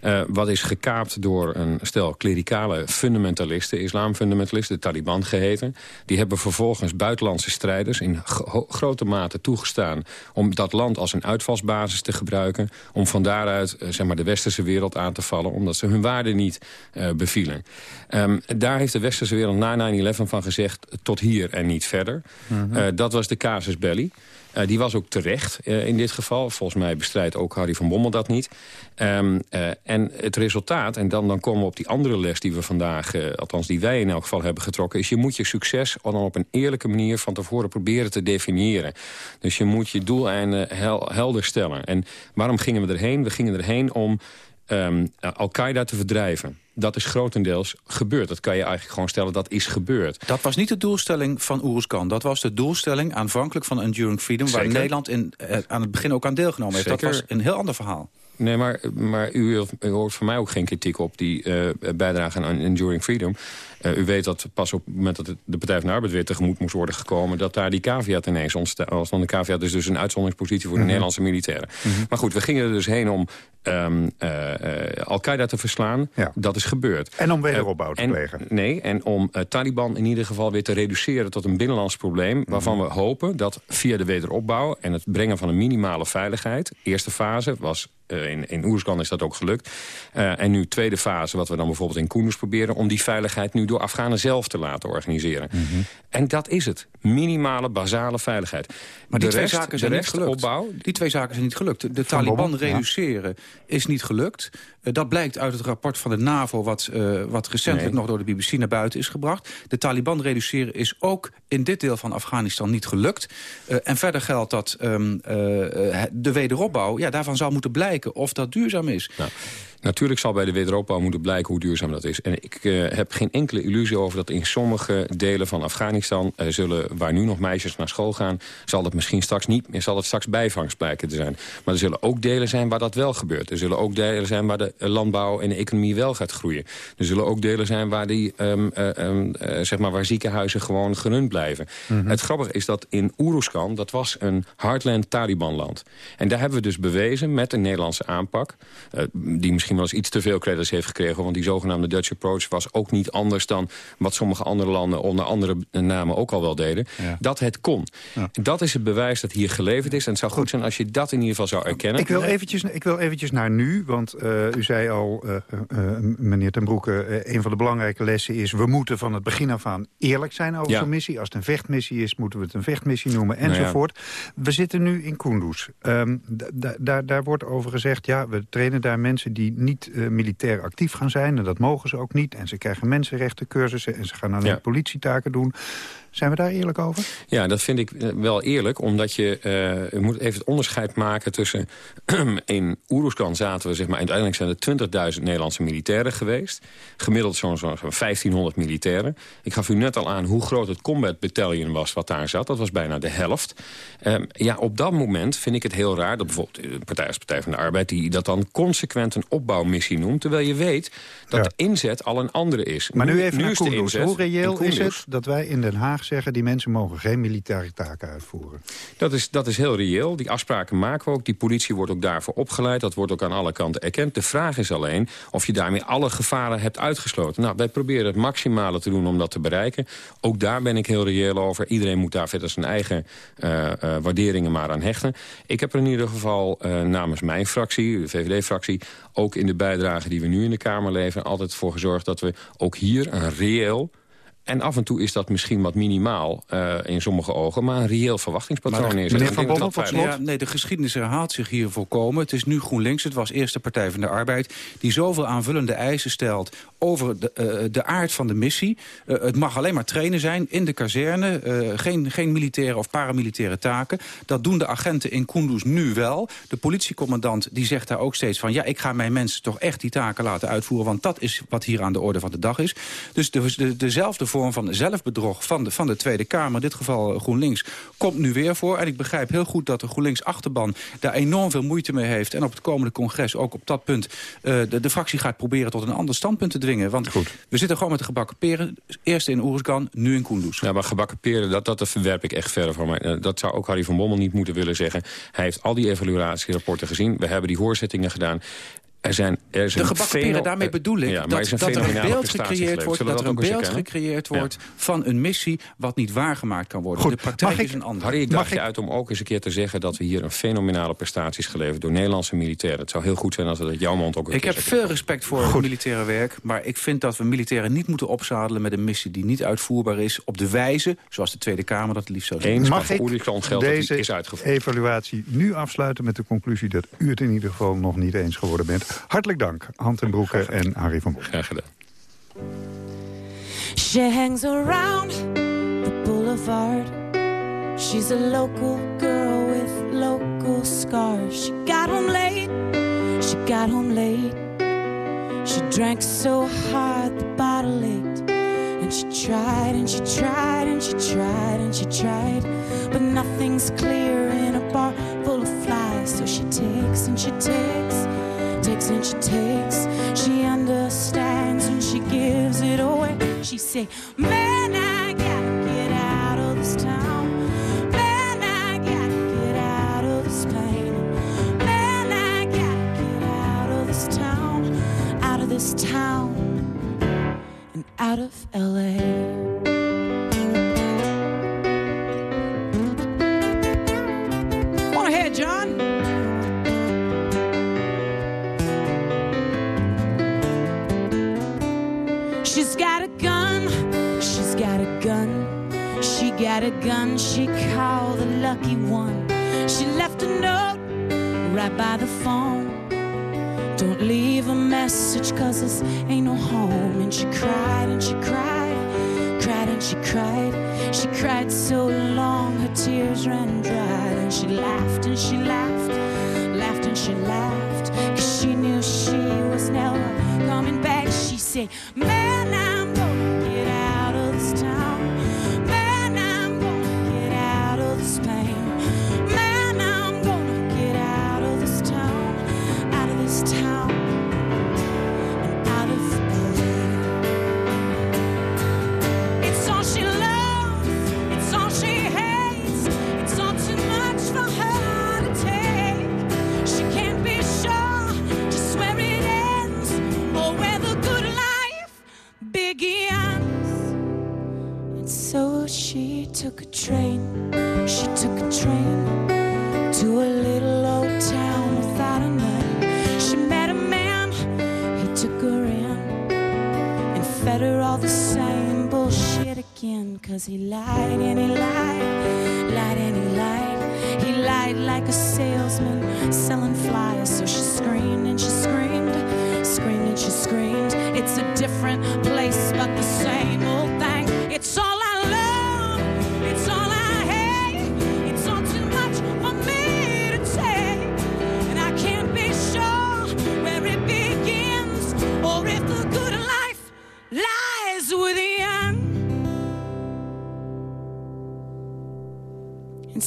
Speaker 14: uh, wat is gekaapt door een stel klerikale fundamentalisten... islamfundamentalisten, de Taliban geheten. Die hebben vervolgens buitenlandse strijders in grote mate toegestaan... om dat land als een uitvalsbasis te gebruiken... om van daaruit uh, zeg maar de westerse wereld aan te vallen... omdat ze hun waarden niet uh, bevielen. Um, daar heeft de westerse wereld na 9-11 van gezegd... tot hier en niet verder. -hmm. dat was de casus belli. Uh, die was ook terecht uh, in dit geval. Volgens mij bestrijdt ook Harry van Bommel dat niet. Um, uh, en het resultaat, en dan, dan komen we op die andere les die we vandaag... althans die wij in elk geval hebben getrokken... is je moet je succes dan op een eerlijke manier van tevoren proberen te definiëren. Dus je moet je doeleinden hel, helder stellen. En waarom gingen we erheen? We gingen erheen om um, Al-Qaeda te verdrijven. Dat is grotendeels gebeurd. Dat kan je eigenlijk gewoon stellen, dat is gebeurd.
Speaker 15: Dat was niet de doelstelling van Oeruzkan. Dat was de doelstelling aanvankelijk van Enduring Freedom...
Speaker 14: Zeker.
Speaker 15: waar Nederland in, uh, aan het begin ook aan deelgenomen heeft.
Speaker 14: Zeker.
Speaker 15: Dat was een heel ander verhaal.
Speaker 14: Nee, maar, maar u, u hoort van mij ook geen kritiek op die uh, bijdrage aan Enduring Freedom. Uh, u weet dat pas op het moment dat de Partij van de Arbeid weer tegemoet moest worden gekomen... dat daar die caveat ineens ontstaat. Want de caveat is dus een uitzonderingspositie voor de mm -hmm. Nederlandse militairen. Mm -hmm. Maar goed, we gingen er dus heen om um, uh, Al-Qaeda te verslaan.
Speaker 3: Ja.
Speaker 14: Dat is gebeurd.
Speaker 3: En om wederopbouw te
Speaker 14: en,
Speaker 3: plegen.
Speaker 14: Nee, en om Taliban in ieder geval weer te reduceren tot een binnenlands probleem... waarvan mm -hmm. we hopen dat via de wederopbouw en het brengen van een minimale veiligheid... eerste fase was in, in Oerskan is dat ook gelukt. Uh, en nu tweede fase, wat we dan bijvoorbeeld in Koenders proberen... om die veiligheid nu door Afghanen zelf te laten organiseren. Mm -hmm. En dat is het. Minimale, basale veiligheid.
Speaker 15: Maar die twee zaken zijn niet gelukt.
Speaker 14: Opbouw,
Speaker 15: die twee zaken zijn niet gelukt. De, de Taliban
Speaker 3: Bommel,
Speaker 15: reduceren ja. is niet gelukt. Uh, dat blijkt uit het rapport van de NAVO... wat, uh, wat recentelijk nee. nog door de BBC naar buiten is gebracht. De Taliban reduceren is ook in dit deel van Afghanistan niet gelukt. En verder geldt dat um, de wederopbouw... Ja, daarvan zou moeten of dat duurzaam is.
Speaker 14: Nou. Natuurlijk zal bij de wederopbouw moeten blijken hoe duurzaam dat is. En ik uh, heb geen enkele illusie over dat in sommige delen van Afghanistan... Uh, zullen, waar nu nog meisjes naar school gaan... zal dat misschien straks niet meer, zal het straks bijvangst blijken te zijn. Maar er zullen ook delen zijn waar dat wel gebeurt. Er zullen ook delen zijn waar de landbouw en de economie wel gaat groeien. Er zullen ook delen zijn waar, die, um, uh, um, zeg maar waar ziekenhuizen gewoon gerund blijven. Mm -hmm. Het grappige is dat in Oeruzkan, dat was een hardland Taliban-land. En daar hebben we dus bewezen met een Nederlandse aanpak... die misschien wel eens iets te veel credits heeft gekregen. Want die zogenaamde Dutch approach was ook niet anders dan... wat sommige andere landen onder andere namen ook al wel deden. Ja. Dat het kon. Ja. Dat is het bewijs dat hier geleverd is. En het zou goed zijn als je dat in ieder geval zou erkennen.
Speaker 3: Ik wil eventjes, ik wil eventjes naar nu. Want uh, u zei al, uh, uh, meneer ten Broeke... een van de belangrijke lessen is... we moeten van het begin af aan eerlijk zijn over ja. zo'n missie. Als het een vechtmissie is, moeten we het een vechtmissie noemen. Enzovoort. Nou ja. We zitten nu in Kunduz. Um, daar, daar wordt over gezegd... ja, we trainen daar mensen die niet uh, militair actief gaan zijn. En dat mogen ze ook niet. En ze krijgen mensenrechtencursussen en ze gaan alleen ja. politietaken doen. Zijn we daar eerlijk over?
Speaker 14: Ja, dat vind ik wel eerlijk. Omdat je, uh, je moet even het onderscheid maken tussen... <clears throat> in Oeruzkan zaten we, zeg maar, uiteindelijk zijn er 20.000 Nederlandse militairen geweest. Gemiddeld zo'n zo 1500 militairen. Ik gaf u net al aan hoe groot het combat battalion was wat daar zat. Dat was bijna de helft. Um, ja, op dat moment vind ik het heel raar... dat bijvoorbeeld de Partij als Partij van de Arbeid... die dat dan consequent een opbouwmissie noemt... terwijl je weet dat de inzet al een andere is.
Speaker 3: Maar nu even naar Kunduz.
Speaker 14: inzet
Speaker 3: Hoe reëel is het dat wij in Den Haag zeggen... die mensen mogen geen militaire taken uitvoeren?
Speaker 14: Dat is, dat is heel reëel. Die afspraken maken we ook. Die politie wordt ook daarvoor opgeleid. Dat wordt ook aan alle kanten erkend. De vraag is alleen of je daarmee alle gevaren hebt uitgesloten. Nou, wij proberen het maximale te doen om dat te bereiken. Ook daar ben ik heel reëel over. Iedereen moet daar verder zijn eigen eh, eh, waarderingen maar aan hechten. Ik heb er in ieder geval eh, namens mijn fractie, de VVD-fractie... ook in de bijdrage die we nu in de Kamer leveren... altijd voor gezorgd dat we ook hier een reëel... En af en toe is dat misschien wat minimaal eh, in sommige ogen... maar een reëel verwachtingspatroon neerzetten.
Speaker 15: meneer Van Bommel,
Speaker 14: dat
Speaker 15: tot
Speaker 14: dat
Speaker 15: slot. Ja, nee, de geschiedenis herhaalt zich hier volkomen. Het is nu GroenLinks, het was eerst de Partij van de Arbeid... die zoveel aanvullende eisen stelt over de, eh, de aard van de missie. Eh, het mag alleen maar trainen zijn in de kazerne. geen, geen militaire of paramilitaire taken. Dat doen de agenten in Kunduz nu wel. De politiecommandant die zegt daar ook steeds van... ja, ik ga mijn mensen toch echt die taken laten uitvoeren... want dat is wat hier aan de orde van de dag is. Dus de, de, dezelfde vorm van zelfbedrog van de, van de Tweede Kamer... in dit geval eh, GroenLinks, komt nu weer voor. En ik begrijp heel goed dat de GroenLinks-achterban... daar enorm veel moeite mee heeft. En op het komende congres ook op dat punt... eh, de, de fractie gaat proberen tot een ander standpunt te dwingen. Want we zitten gewoon met de gebakken peren. Eerst in Oeruzgan, nu in Kunduz.
Speaker 14: Ja, maar gebakken peren, dat, dat verwerp ik echt verder van mij. Eh, Dat zou ook Harry van Bommel niet moeten willen zeggen. Hij heeft al die evaluatierapporten gezien. We hebben die hoorzittingen gedaan. Er zijn, er is
Speaker 15: De gebakken peren, daarmee bedoel ik
Speaker 14: Ja,
Speaker 15: dat,
Speaker 14: is een
Speaker 15: dat er een beeld gecreëerd wordt, dat er een beeld gecreëerd
Speaker 14: Ja.
Speaker 15: wordt van een missie wat niet waargemaakt kan worden. de praktijk is een andere.
Speaker 14: Harry, ik dacht je uit om ook eens een keer te zeggen... dat we hier een fenomenale prestatie is geleverd door Nederlandse militairen. Het zou heel goed zijn als we dat jouw mond ook een
Speaker 15: Ik
Speaker 14: keer
Speaker 15: heb veel respect voor het militaire werk... maar ik vind dat we militairen niet moeten opzadelen... met een missie die niet uitvoerbaar is op de wijze... zoals de Tweede Kamer dat liefst zou zien.
Speaker 3: Mag ik deze evaluatie nu afsluiten met de conclusie... dat u het in ieder geval nog niet eens geworden bent? Hartelijk dank, Hand en Broeke en Harry van.
Speaker 14: Graag gedaan.
Speaker 16: She hangs around the boulevard. She's a local girl with local scars. She got home late, she got home late. She drank so hard the bottle ached. And she tried and she tried and she tried and she tried. But nothing's clear in a bar full of flies. So she takes and she takes, takes and she takes. She understands and she gives it away. She say, Man, I gotta get out of this town. Man, I gotta get out of this pain. Man, I gotta get out of this town, out of this town, and out of LA. Cause this ain't no home. And she cried and she cried, cried and she cried. She cried so long her tears ran dry. And she laughed and she laughed, laughed and she laughed. Cause she knew she was never coming back. She said,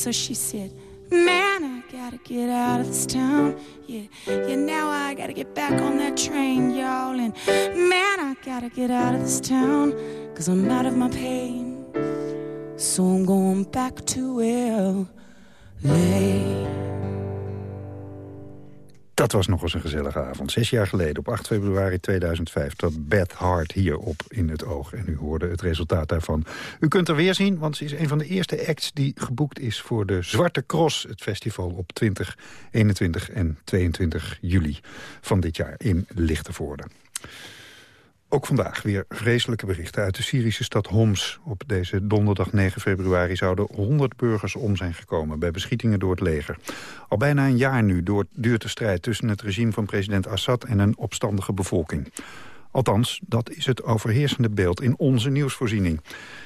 Speaker 16: so she said, Man, I gotta get out of this town. Yeah, yeah, now I gotta get back on that
Speaker 17: train, y'all. And man, I gotta get out of this town, cause I'm out of my pain. So I'm going back to LA.
Speaker 3: Dat was nog eens een gezellige avond. Zes jaar geleden, op 8 februari 2005, trad Beth Hart hier op in het oog. En u hoorde het resultaat daarvan. U kunt er weer zien, want ze is een van de eerste acts die geboekt is voor de Zwarte Cross. Het festival op 20, 21 en 22 juli van dit jaar in Lichtenvoorde. Ook vandaag weer vreselijke berichten uit de Syrische stad Homs. Op deze donderdag 9 februari zouden 100 burgers om zijn gekomen... bij beschietingen door het leger. Al bijna een jaar nu duurt de strijd tussen het regime van president Assad... en een opstandige bevolking. Althans, dat is het overheersende beeld in onze nieuwsvoorziening.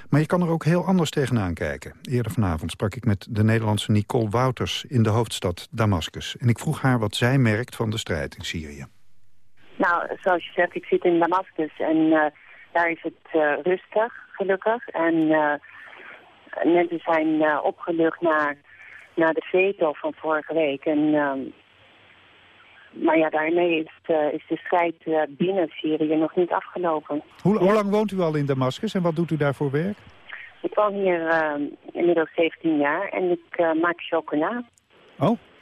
Speaker 3: Maar je kan er ook heel anders tegenaan kijken. Eerder vanavond sprak ik met de Nederlandse Nicole Wouters... in de hoofdstad Damascus. En ik vroeg haar wat zij merkt van de strijd in Syrië.
Speaker 18: Nou, zoals je zegt, ik zit in Damascus en uh, daar is het uh, rustig, gelukkig. En uh, mensen zijn opgelucht naar, naar de veto van vorige week. En, maar ja, daarmee is, is de strijd binnen Syrië nog niet afgelopen.
Speaker 3: Hoe, hoe, lang woont u al in Damascus en wat doet u daar voor werk?
Speaker 18: Ik woon hier inmiddels 17 jaar en ik maak chocola.
Speaker 3: Oh, eh,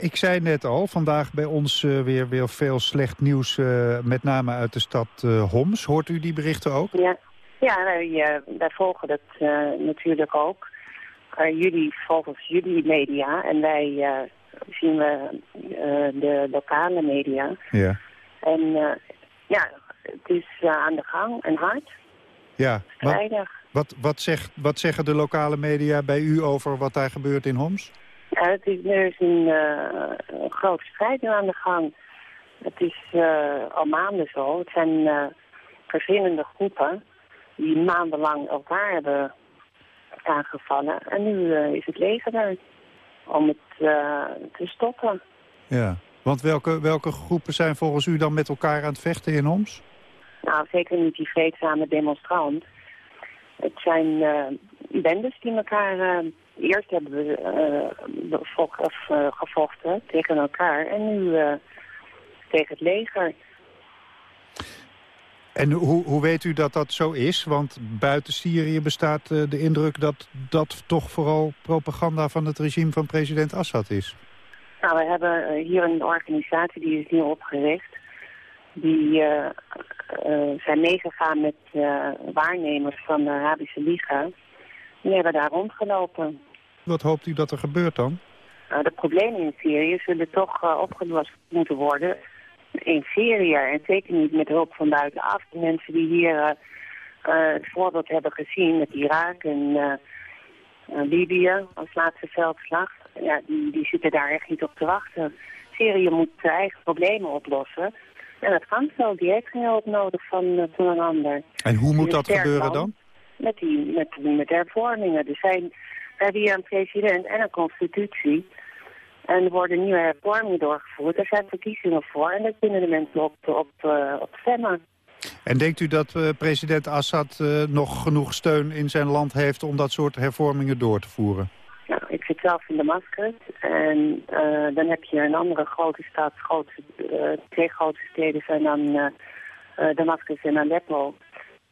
Speaker 3: ik zei net al, vandaag bij ons eh, weer, weer veel slecht nieuws, uh, met name uit de stad Homs. Hoort u die berichten ook?
Speaker 18: Ja, ja wij, wij volgen dat natuurlijk ook. jullie volgens jullie media en wij zien we de lokale media.
Speaker 3: Ja.
Speaker 18: En ja, het is aan de gang en hard.
Speaker 3: Ja, wat, wat, wat, zegt, wat zeggen de lokale media bij u over wat daar gebeurt in Homs?
Speaker 18: Is, er is een, uh, een grote strijd aan de gang. Het is uh, al maanden zo. Het zijn uh, verschillende groepen die maandenlang elkaar hebben aangevallen. En nu is het leger er om het te stoppen.
Speaker 3: Ja, want welke, welke groepen zijn volgens u dan met elkaar aan het vechten in Homs?
Speaker 18: Nou, zeker niet die vreedzame demonstrant. Het zijn bendes die elkaar Eerst hebben we uh, gevochten tegen elkaar en nu uh, tegen het leger.
Speaker 3: En hoe, hoe weet u dat dat zo is? Want buiten Syrië bestaat de indruk dat dat toch vooral propaganda van het regime van president Assad is.
Speaker 18: Nou, we hebben hier een organisatie die is hier opgericht. Die zijn meegegaan met waarnemers van de Arabische Liga. Die hebben daar rondgelopen.
Speaker 3: Wat hoopt u dat er gebeurt dan?
Speaker 18: Nou, de problemen in Syrië zullen toch uh, opgelost moeten worden in Syrië. En zeker niet met hulp van buitenaf. De mensen die hier uh, het voorbeeld hebben gezien met Irak en Libië als laatste veldslag. Ja, die, die zitten daar echt niet op te wachten. Syrië moet eigen problemen oplossen. En dat kan zo. Die heeft geen hulp nodig van, van een ander.
Speaker 3: En hoe moet dat gebeuren dan?
Speaker 18: Met, die, met, met hervormingen. Er zijn we hebben hier een president en een constitutie. En er worden nieuwe hervormingen doorgevoerd. Er zijn verkiezingen voor en daar kunnen de mensen op, op, uh, op stemmen.
Speaker 3: En denkt u dat uh, president Assad uh, nog genoeg steun in zijn land heeft om dat soort hervormingen door te voeren?
Speaker 18: Nou, ik zit zelf in Damascus en dan heb je een andere grote stad, grote, twee grote steden zijn dan Damascus en Aleppo.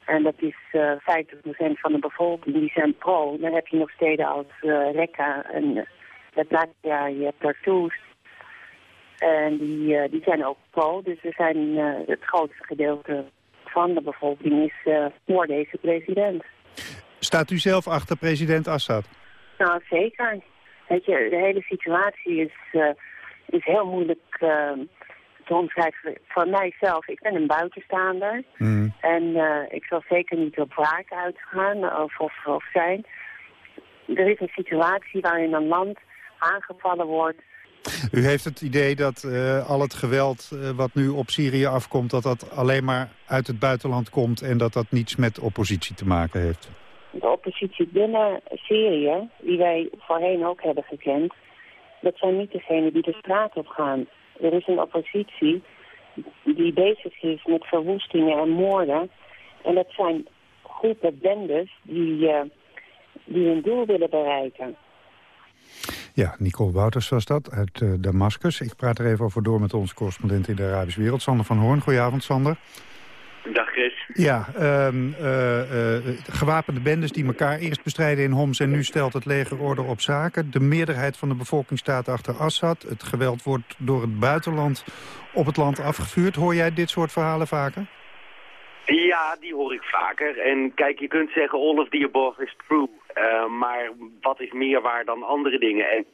Speaker 18: En dat is uh, eh, 50% van de bevolking, die zijn pro. Dan heb je nog steden als uh, Rekka en Latakia, je hebt Tartus. En die, die zijn ook pro. Dus er zijn, het grootste gedeelte van de bevolking is voor deze president.
Speaker 3: Staat u zelf achter president Assad?
Speaker 18: Nou, zeker. Weet je, de hele situatie is, is heel moeilijk te omschrijven voor mijzelf. Ik ben een buitenstaander.
Speaker 3: Mm.
Speaker 18: En uh, ik zal zeker niet op wraak uitgaan of, of, of zijn. Er is een situatie waarin een land aangevallen wordt.
Speaker 3: U heeft het idee dat uh, al het geweld uh, wat nu op Syrië afkomt... dat dat alleen maar uit het buitenland komt... en dat dat niets met oppositie te maken heeft?
Speaker 18: De oppositie binnen Syrië, die wij voorheen ook hebben gekend... dat zijn niet degenen die de straat op gaan. Er is een oppositie die bezig is met verwoestingen en moorden. En dat zijn groepen bendes die, uh, die hun doel willen bereiken.
Speaker 3: Ja, Nicole Wouters was dat, uit uh, Damascus. Ik praat er even over door met onze correspondent in de Arabische wereld, Sander van Hoorn. Goedenavond, Sander.
Speaker 19: Dag Chris.
Speaker 3: Ja, um, uh, uh, gewapende bendes die elkaar eerst bestrijden in Homs... en nu stelt het leger orde op zaken. De meerderheid van de bevolking staat achter Assad. Het geweld wordt door het buitenland op het land afgevuurd. Hoor jij dit soort verhalen vaker?
Speaker 19: Ja, die hoor ik vaker. En kijk, je kunt zeggen all of the above is true. Uh, maar wat is meer waar dan andere dingen? En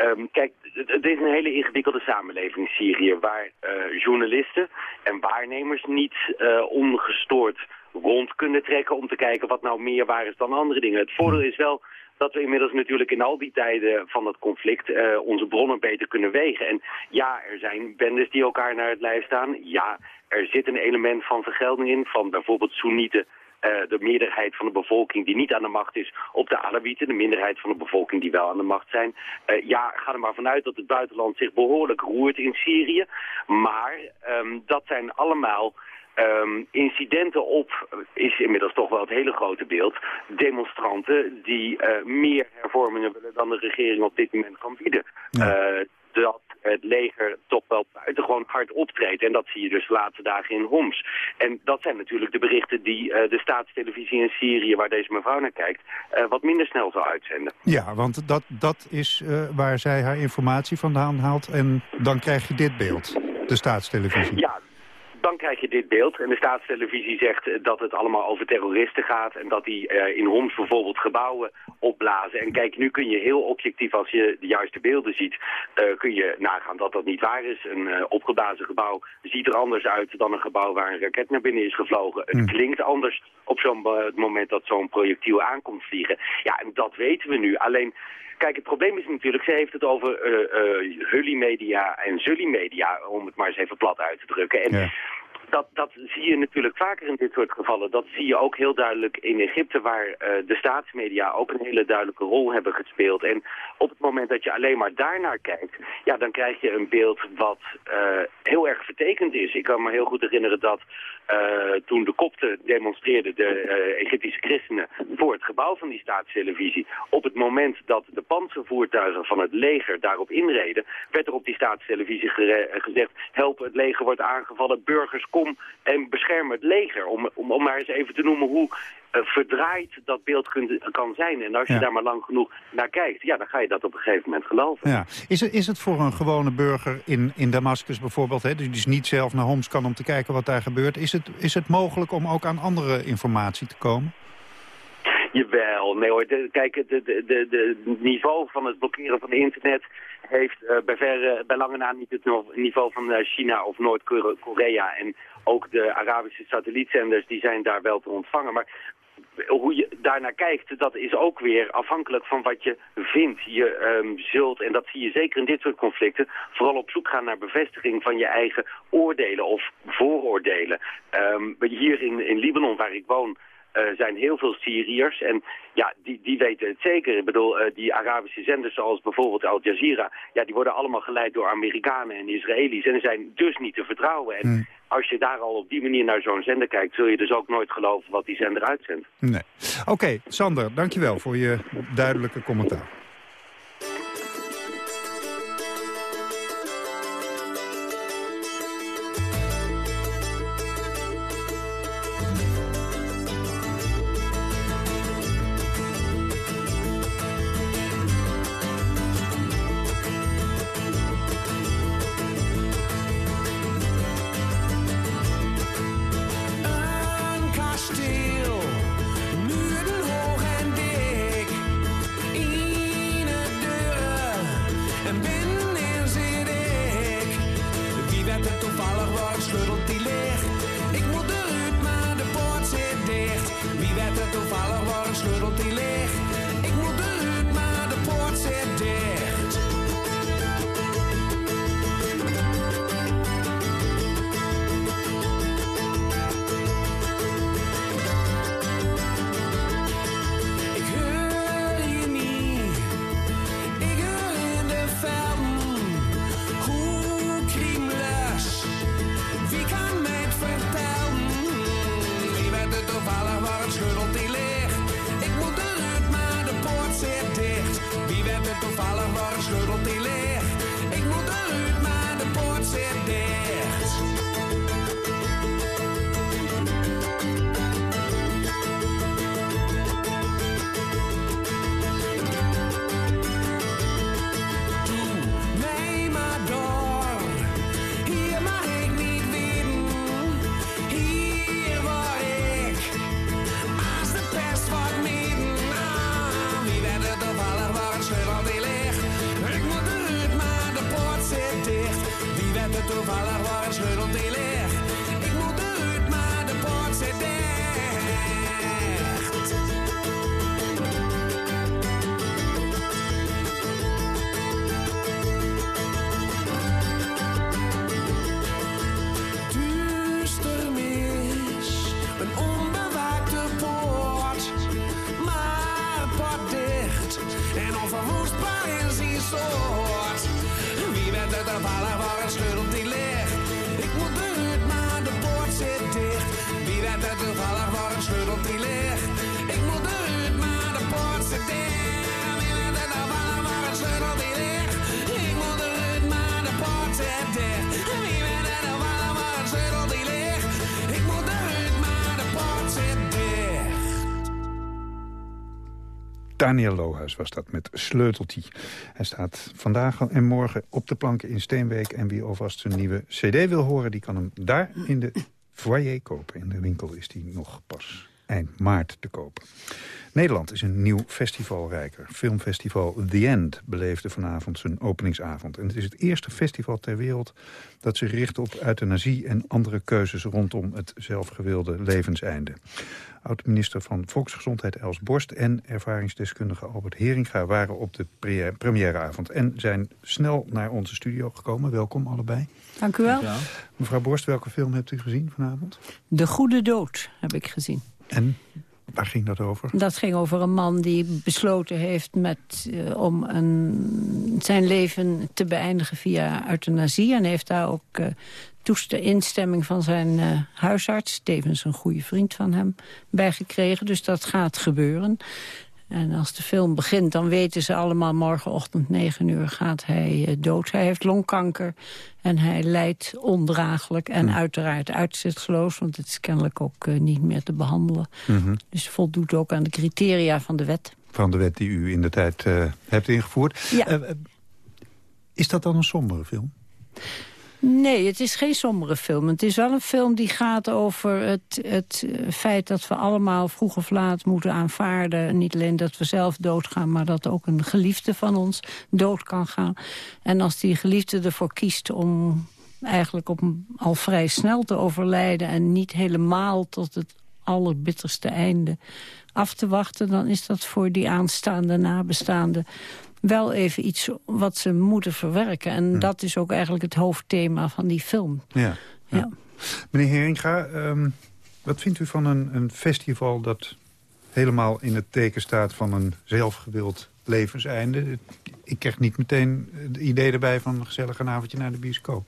Speaker 19: um, kijk, het, is een hele ingewikkelde samenleving in Syrië... waar uh, journalisten en waarnemers niet uh, ongestoord rond kunnen trekken... om te kijken wat nou meer waar is dan andere dingen. Het voordeel is wel dat we inmiddels natuurlijk in al die tijden van het conflict onze bronnen beter kunnen wegen. En ja, er zijn bendes die elkaar naar het lijf staan. Ja, er zit een element van vergelding in, van bijvoorbeeld Soenieten... Uh, de meerderheid van de bevolking die niet aan de macht is op de Alawieten. De minderheid van de bevolking die wel aan de macht zijn. Uh, ja, ga er maar vanuit dat het buitenland zich behoorlijk roert in Syrië. Maar um, dat zijn allemaal Um, incidenten op is inmiddels toch wel het hele grote beeld. Demonstranten die uh, meer hervormingen willen dan de regering op dit moment kan bieden. Ja. Dat het leger toch wel buitengewoon hard optreedt. En dat zie je dus de laatste dagen in Homs. En dat zijn natuurlijk de berichten die uh, de staatstelevisie in Syrië, waar deze mevrouw naar kijkt, uh, wat minder snel zal uitzenden.
Speaker 3: Ja, want dat, dat is uh, waar zij haar informatie vandaan haalt. En dan krijg je dit beeld, de staatstelevisie.
Speaker 19: Ja, dan krijg je dit beeld. En de staatstelevisie zegt dat het allemaal over terroristen gaat... en dat die uh, in Homs bijvoorbeeld gebouwen opblazen. En kijk, nu kun je heel objectief, als je de juiste beelden ziet... Uh, kun je nagaan dat dat niet waar is. Een uh, opgeblazen gebouw ziet er anders uit dan een gebouw waar een raket naar binnen is gevlogen. Het klinkt anders op zo'n moment dat zo'n projectiel aankomt vliegen. Ja, en dat weten we nu. Alleen... Kijk, het probleem is natuurlijk, ze heeft het over uh, uh, Hully Media en Zully Media, om het maar eens even plat uit te drukken. En. Dat, dat zie je natuurlijk vaker in dit soort gevallen. Dat zie je ook heel duidelijk in Egypte, waar uh, de staatsmedia ook een hele duidelijke rol hebben gespeeld. En op het moment dat je alleen maar daarnaar kijkt, ja, dan krijg je een beeld wat heel erg vertekend is. Ik kan me heel goed herinneren dat uh, toen de kopten demonstreerden, de Egyptische christenen, voor het gebouw van die staatstelevisie. Op het moment dat de panzervoertuigen van het leger daarop inreden, werd er op die staatstelevisie gezegd, help, het leger wordt aangevallen, burgers, kom en bescherm het leger. Om, om, om maar eens even te noemen hoe uh, verdraaid dat beeld kunt, kan zijn. En als je
Speaker 3: Ja.
Speaker 19: daar maar lang genoeg naar kijkt, ja, dan ga je dat op een gegeven moment geloven.
Speaker 3: Ja. Is, het, is het voor een gewone burger in, in Damascus bijvoorbeeld... Hè, die dus niet zelf naar Homs kan om te kijken wat daar gebeurt... is het, is het mogelijk om ook aan andere informatie te komen?
Speaker 19: Jawel, nee hoor. De, kijk, het de, de, de, niveau van het blokkeren van internet heeft uh, bij, verre, bij lange na niet het niveau van uh, China of Noord-Korea. En ook de Arabische satellietzenders die zijn daar wel te ontvangen. Maar hoe je daarnaar kijkt, dat is ook weer afhankelijk van wat je vindt. Je um, zult, en dat zie je zeker in dit soort conflicten, vooral op zoek gaan naar bevestiging van je eigen oordelen of vooroordelen. Um, hier in, in Libanon, waar ik woon, uh, zijn heel veel Syriërs en ja, die, die weten het zeker. Ik bedoel, uh, die Arabische zenders zoals bijvoorbeeld Al Jazeera, ja, die worden allemaal geleid door Amerikanen en Israëli's en zijn dus niet te vertrouwen. En
Speaker 3: Hmm.
Speaker 19: Als je daar al op die manier naar zo'n zender kijkt, zul je dus ook nooit geloven wat die zender uitzendt.
Speaker 3: Nee. Oké, Sander, dankjewel voor je duidelijke commentaar.
Speaker 20: Soort. Wie weet het toevallig waar een sleutel die ligt. Ik moet eruit, maar de poort zit dicht. Wie weet het toevallig waar een sleutel die ligt. Ik moet eruit, maar de poort zit dicht.
Speaker 3: Daniel Lohuis was dat met Sleuteltje. Hij staat vandaag en morgen op de planken in Steenbeek. En wie alvast zijn nieuwe cd wil horen, die kan hem daar in de foyer kopen. In de winkel is die nog pas eind maart te kopen. Nederland is een nieuw festivalrijker. Filmfestival The End beleefde vanavond zijn openingsavond. En het is het eerste festival ter wereld dat zich richt op euthanasie... en andere keuzes rondom het zelfgewilde levenseinde. Oud-minister van Volksgezondheid Els Borst en ervaringsdeskundige Albert Heringa... waren op de pre- premièreavond en zijn snel naar onze studio gekomen. Welkom allebei.
Speaker 21: Dank u wel.
Speaker 3: Mevrouw Borst, welke film hebt u gezien vanavond?
Speaker 21: De Goede Dood heb ik gezien.
Speaker 3: En waar ging dat over?
Speaker 21: Dat ging over een man die besloten heeft met, eh, om een, zijn leven te beëindigen via euthanasie. En heeft daar ook uh, instemming van zijn eh, huisarts, tevens een goede vriend van hem, bij gekregen. Dus dat gaat gebeuren. En als de film begint, dan weten ze allemaal... morgenochtend 9 uur gaat hij eh, dood. Hij heeft longkanker en hij lijdt ondraaglijk... en uiteraard uitzetteloos, want het is kennelijk ook eh, niet meer te behandelen.
Speaker 3: Mhm.
Speaker 21: Dus voldoet ook aan de criteria van de wet.
Speaker 3: Van de wet die u in de tijd eh, hebt ingevoerd.
Speaker 21: Ja.
Speaker 3: Is dat dan een sombere film?
Speaker 21: Nee, het is geen sombere film. Het is wel een film die gaat over het, het eh, feit dat we allemaal vroeg of laat moeten aanvaarden. Niet alleen dat we zelf doodgaan, maar dat ook een geliefde van ons dood kan gaan. En als die geliefde ervoor kiest om eigenlijk op, al vrij snel te overlijden... en niet helemaal tot het allerbitterste einde af te wachten... dan is dat voor die aanstaande nabestaanden wel even iets wat ze moeten verwerken. En dat is ook eigenlijk het hoofdthema van die film.
Speaker 3: Ja. ja. Meneer Heringa, ehm, wat vindt u van een, een festival dat helemaal in het teken staat van een zelfgewild levenseinde? Ik krijg niet meteen het idee erbij van een gezellig een avondje naar de bioscoop.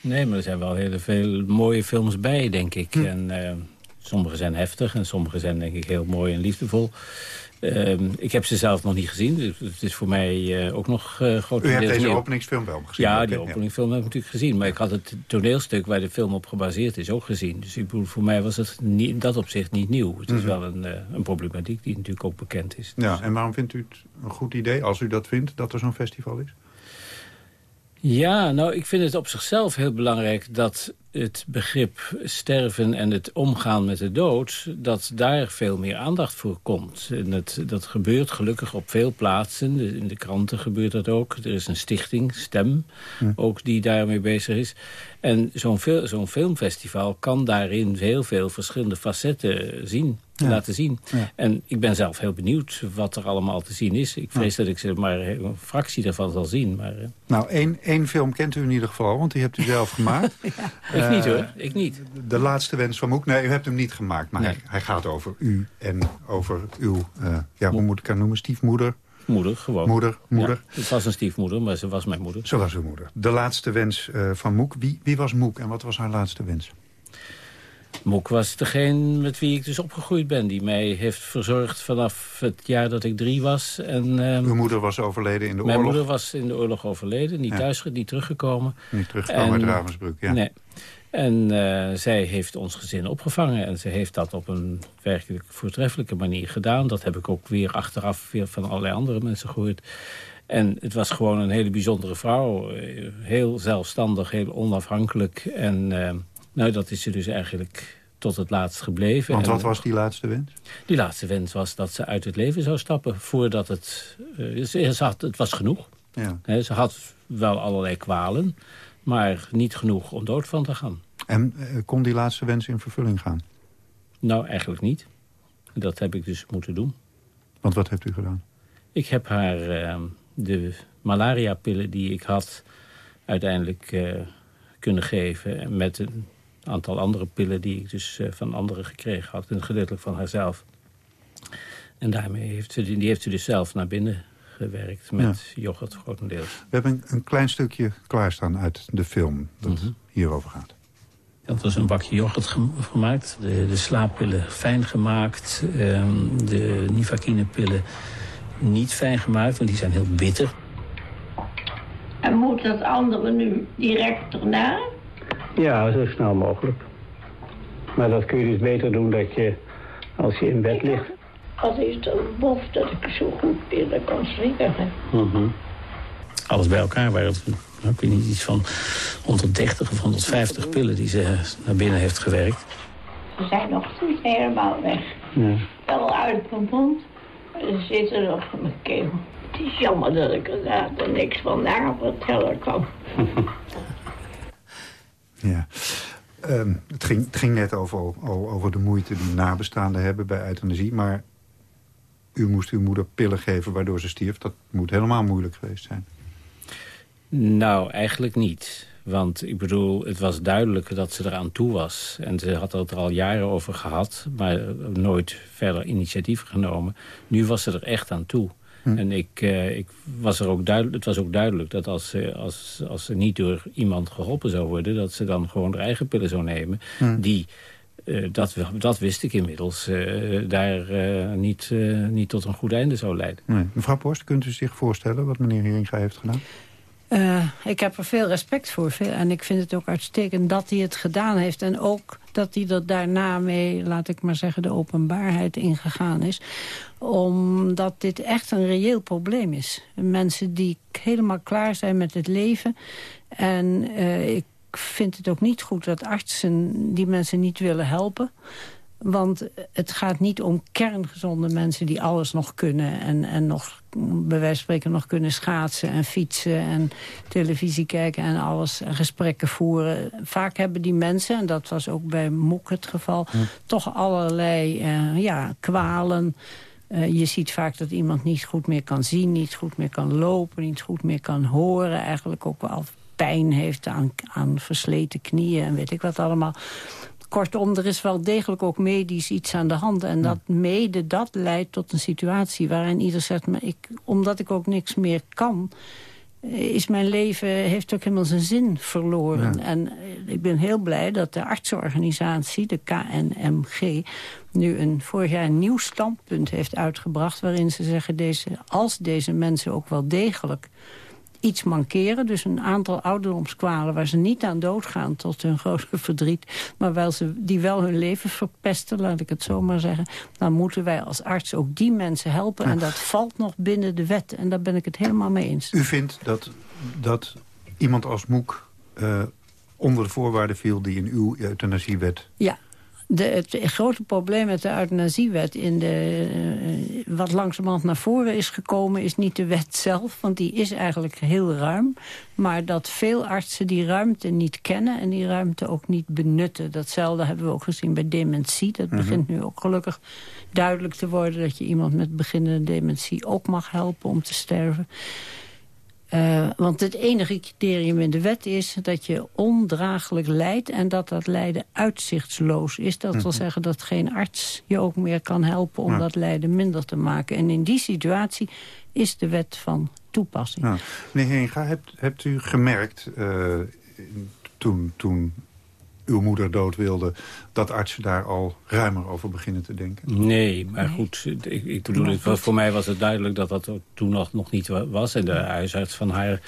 Speaker 22: Nee, maar er zijn wel heel veel mooie films bij, denk ik.
Speaker 3: Hm.
Speaker 22: En eh, sommige zijn heftig en sommige zijn denk ik heel mooi en liefdevol. Ehm, ik heb ze zelf nog niet gezien, dus het is voor mij eh, ook nog uh, groot
Speaker 3: U hebt deze openingsfilm wel gezien?
Speaker 22: Ja, die
Speaker 3: ja.
Speaker 22: openingsfilm heb ik natuurlijk gezien. Maar ik had het toneelstuk waar de film op gebaseerd is ook gezien. Dus ik bedoel, voor mij was het niet, in dat opzicht niet nieuw. Het is
Speaker 3: Mhm.
Speaker 22: wel een, eh, een problematiek die natuurlijk ook bekend is.
Speaker 3: Ja, en waarom vindt u het een goed idee, als u dat vindt, dat er zo'n festival is?
Speaker 22: Ja, nou, ik vind het op zichzelf heel belangrijk dat het begrip sterven en het omgaan met de dood... dat daar veel meer aandacht voor komt. En het, dat gebeurt gelukkig op veel plaatsen. In de kranten gebeurt dat ook. Er is een stichting, STEM, ook die daarmee bezig is. En zo'n zo'n filmfestival kan daarin heel veel verschillende facetten zien,
Speaker 3: Ja.
Speaker 22: laten zien.
Speaker 3: Ja.
Speaker 22: En ik ben zelf heel benieuwd wat er allemaal te zien is. Ik vrees dat ik zeg maar een fractie daarvan zal zien. Maar, eh,
Speaker 3: Nou, één, één film kent u in ieder geval, want die hebt u zelf <laughs> gemaakt.
Speaker 22: Ik niet,
Speaker 3: Eh,
Speaker 22: hoor. Ik niet.
Speaker 3: De laatste wens van Moek. Nee, u hebt hem niet gemaakt, maar
Speaker 22: Nee.
Speaker 3: hij, hij gaat over u en over uw, eh, ja, hoe moet ik haar noemen, stiefmoeder?
Speaker 22: Moeder, gewoon.
Speaker 3: Moeder, moeder.
Speaker 22: Ja, het was een stiefmoeder, maar ze was mijn moeder.
Speaker 3: Zo was uw moeder. De laatste wens eh, van Moek. Wie, wie was Moek en wat was haar laatste wens?
Speaker 22: Moek was degene met wie ik dus opgegroeid ben. Die mij heeft verzorgd vanaf het jaar dat ik drie was. En, ehm,
Speaker 3: Uw moeder was overleden in de
Speaker 22: mijn
Speaker 3: oorlog?
Speaker 22: moeder was in de oorlog overleden. Niet
Speaker 3: Ja.
Speaker 22: thuis, niet teruggekomen.
Speaker 3: Niet teruggekomen uit Ravensbrück, ja.
Speaker 22: Nee. En eh, zij heeft ons gezin opgevangen. En ze heeft dat op een werkelijk voortreffelijke manier gedaan. Dat heb ik ook weer achteraf weer van allerlei andere mensen gehoord. En het was gewoon een hele bijzondere vrouw. eh, Heel zelfstandig, heel onafhankelijk. En eh, nou, dat is ze dus eigenlijk tot het laatst gebleven.
Speaker 3: Want
Speaker 22: En,
Speaker 3: wat was die laatste wens?
Speaker 22: Die laatste wens was dat ze uit het leven zou stappen... voordat het... eh, ze, had, het was genoeg.
Speaker 3: Ja.
Speaker 22: Ze had wel allerlei kwalen, maar niet genoeg om dood van te gaan.
Speaker 3: En eh, kon die laatste wens in vervulling gaan?
Speaker 22: Nou, eigenlijk niet. Dat heb ik dus moeten doen.
Speaker 3: Want wat hebt u gedaan?
Speaker 22: Ik heb haar eh, de malaria-pillen die ik had uiteindelijk kunnen geven... met een aantal andere pillen die ik dus eh, van anderen gekregen had. En gedeeltelijk van haarzelf. En daarmee heeft ze, die heeft ze dus zelf naar binnen gewerkt met yoghurt grotendeels.
Speaker 3: We hebben een, een klein stukje klaarstaan uit de film dat
Speaker 22: Mhm.
Speaker 3: hierover gaat.
Speaker 22: Dat was een bakje yoghurt gem- gemaakt. De, de slaappillen fijn gemaakt. ehm, de Nivaquine-pillen niet fijn gemaakt, want die zijn heel bitter.
Speaker 23: En moet dat andere nu direct erna?
Speaker 24: Ja, zo snel mogelijk. Maar dat kun je dus beter doen dat je, als je in bed ligt...
Speaker 23: Als is er bof dat ik zo goed pillen kan slikken. hè.
Speaker 22: Mhm. Alles bij elkaar waren het, nou, ik weet niet, iets van 130 of 150 pillen die ze naar binnen heeft gewerkt.
Speaker 23: Ze zijn nog niet helemaal weg.
Speaker 24: Ja.
Speaker 23: Wel uit mijn mond, maar ze zitten nog in mijn keel. Het is jammer dat ik er later niks van na vertellen kan. <laughs>
Speaker 3: Ja. Ehm, het, ging, net over, over de moeite die nabestaanden hebben bij euthanasie. Maar u moest uw moeder pillen geven waardoor ze stierf. Dat moet helemaal moeilijk geweest zijn.
Speaker 22: Nou, eigenlijk niet. Want ik bedoel, het was duidelijk dat ze eraan toe was. En ze had het er al jaren over gehad, maar nooit verder initiatief genomen. Nu was ze er echt aan toe. En ik, eh, ik was er ook duidelijk, het was ook duidelijk dat als ze, als, als ze niet door iemand geholpen zou worden... dat ze dan gewoon haar eigen pillen zou nemen.
Speaker 3: Hm.
Speaker 22: Die, eh, dat, dat wist ik inmiddels, eh, daar eh, niet, eh, niet tot een goed einde zou leiden.
Speaker 3: Nee. Mevrouw Post, kunt u zich voorstellen wat meneer Heringa heeft gedaan?
Speaker 21: Eh, ik heb er veel respect voor. En ik vind het ook uitstekend dat hij het gedaan heeft. En ook dat hij er daarna mee, laat ik maar zeggen, de openbaarheid ingegaan is. Omdat dit echt een reëel probleem is. Mensen die helemaal klaar zijn met het leven. En eh, ik vind het ook niet goed dat artsen die mensen niet willen helpen. Want het gaat niet om kerngezonde mensen die alles nog kunnen... en, en nog, bij wijze van spreken, nog kunnen schaatsen en fietsen... en televisie kijken en alles, en gesprekken voeren. Vaak hebben die mensen, en dat was ook bij Moek het geval... toch allerlei eh, ja, kwalen... Eh, je ziet vaak dat iemand niet goed meer kan zien, niet goed meer kan lopen... niet goed meer kan horen, eigenlijk ook wel pijn heeft aan, aan versleten knieën... en weet ik wat allemaal. Kortom, er is wel degelijk ook medisch iets aan de hand. En dat mede, dat leidt tot een situatie waarin ieder zegt... Maar ik, omdat ik ook niks meer kan, eh, is mijn leven, heeft ook helemaal zijn zin verloren.
Speaker 25: Ja.
Speaker 21: En eh, ik ben heel blij dat de artsenorganisatie, de KNMG... nu een, vorig jaar een nieuw standpunt heeft uitgebracht... waarin ze zeggen, deze, als deze mensen ook wel degelijk iets mankeren. Dus een aantal ouderdomskwalen waar ze niet aan doodgaan tot hun grote <laughs> verdriet. Maar wel ze, die wel hun leven verpesten, laat ik het zo maar zeggen. Dan moeten wij als arts ook die mensen helpen. En dat valt nog binnen de wet. En daar ben ik het helemaal mee eens.
Speaker 3: U vindt dat, dat iemand als Moek eh, onder de voorwaarden viel... die in uw euthanasiewet...
Speaker 21: Ja. De, het grote probleem met de euthanasiewet... In de, eh, wat langzamerhand naar voren is gekomen... is niet de wet zelf, want die is eigenlijk heel ruim. Maar dat veel artsen die ruimte niet kennen... en die ruimte ook niet benutten. Datzelfde hebben we ook gezien bij dementie. Dat
Speaker 25: Mhm.
Speaker 21: begint nu ook gelukkig duidelijk te worden... dat je iemand met beginnende dementie ook mag helpen om te sterven. Uh, want het enige criterium in de wet is dat je ondraaglijk lijdt... en dat dat lijden uitzichtsloos is. Dat wil
Speaker 25: Mhm.
Speaker 21: zeggen dat geen arts je ook meer kan helpen... om
Speaker 3: Ja.
Speaker 21: dat lijden minder te maken. En in die situatie is de wet van toepassing.
Speaker 3: Nou, meneer Heringa, hebt, hebt u gemerkt... eh, toen, toen uw moeder dood wilde... dat artsen daar al ruimer over beginnen te denken?
Speaker 22: Nee, maar goed, ik, ik bedoel, het, was- voor mij was het duidelijk dat dat toen nog, nog niet wa- was. En de huisarts van haar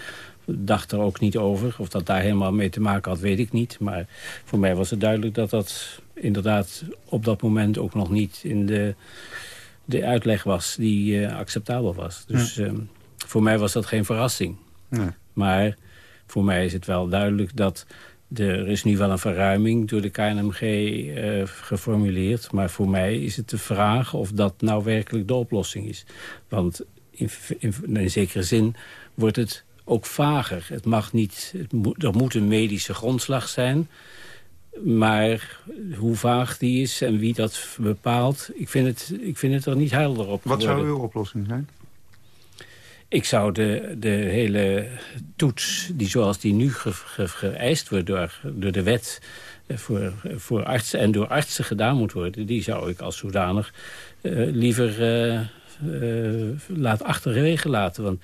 Speaker 22: dacht er ook niet over. Of dat daar helemaal mee te maken had, weet ik niet. Maar voor mij was het duidelijk dat dat inderdaad op dat moment ook nog niet in de, de uitleg was die eh, acceptabel was. Dus ehm, voor mij was dat geen verrassing.
Speaker 3: Nee.
Speaker 22: Maar voor mij is het wel duidelijk dat... Er is nu wel een verruiming door de KNMG eh, geformuleerd. Maar voor mij is het de vraag of dat nou werkelijk de oplossing is. Want in, in, in zekere zin wordt het ook vager. Het mag niet, het moet, er moet een medische grondslag zijn. Maar hoe vaag die is en wie dat bepaalt... ik vind het, ik vind het er niet helder op
Speaker 3: Wat zou uw oplossing zijn?
Speaker 22: Ik zou de, de hele toets, die zoals die nu ge, ge- geëist wordt door, door de wet... eh, Voor, voor artsen en door artsen gedaan moet worden... die zou ik als zodanig eh, liever eh, laat achterwege laten. Want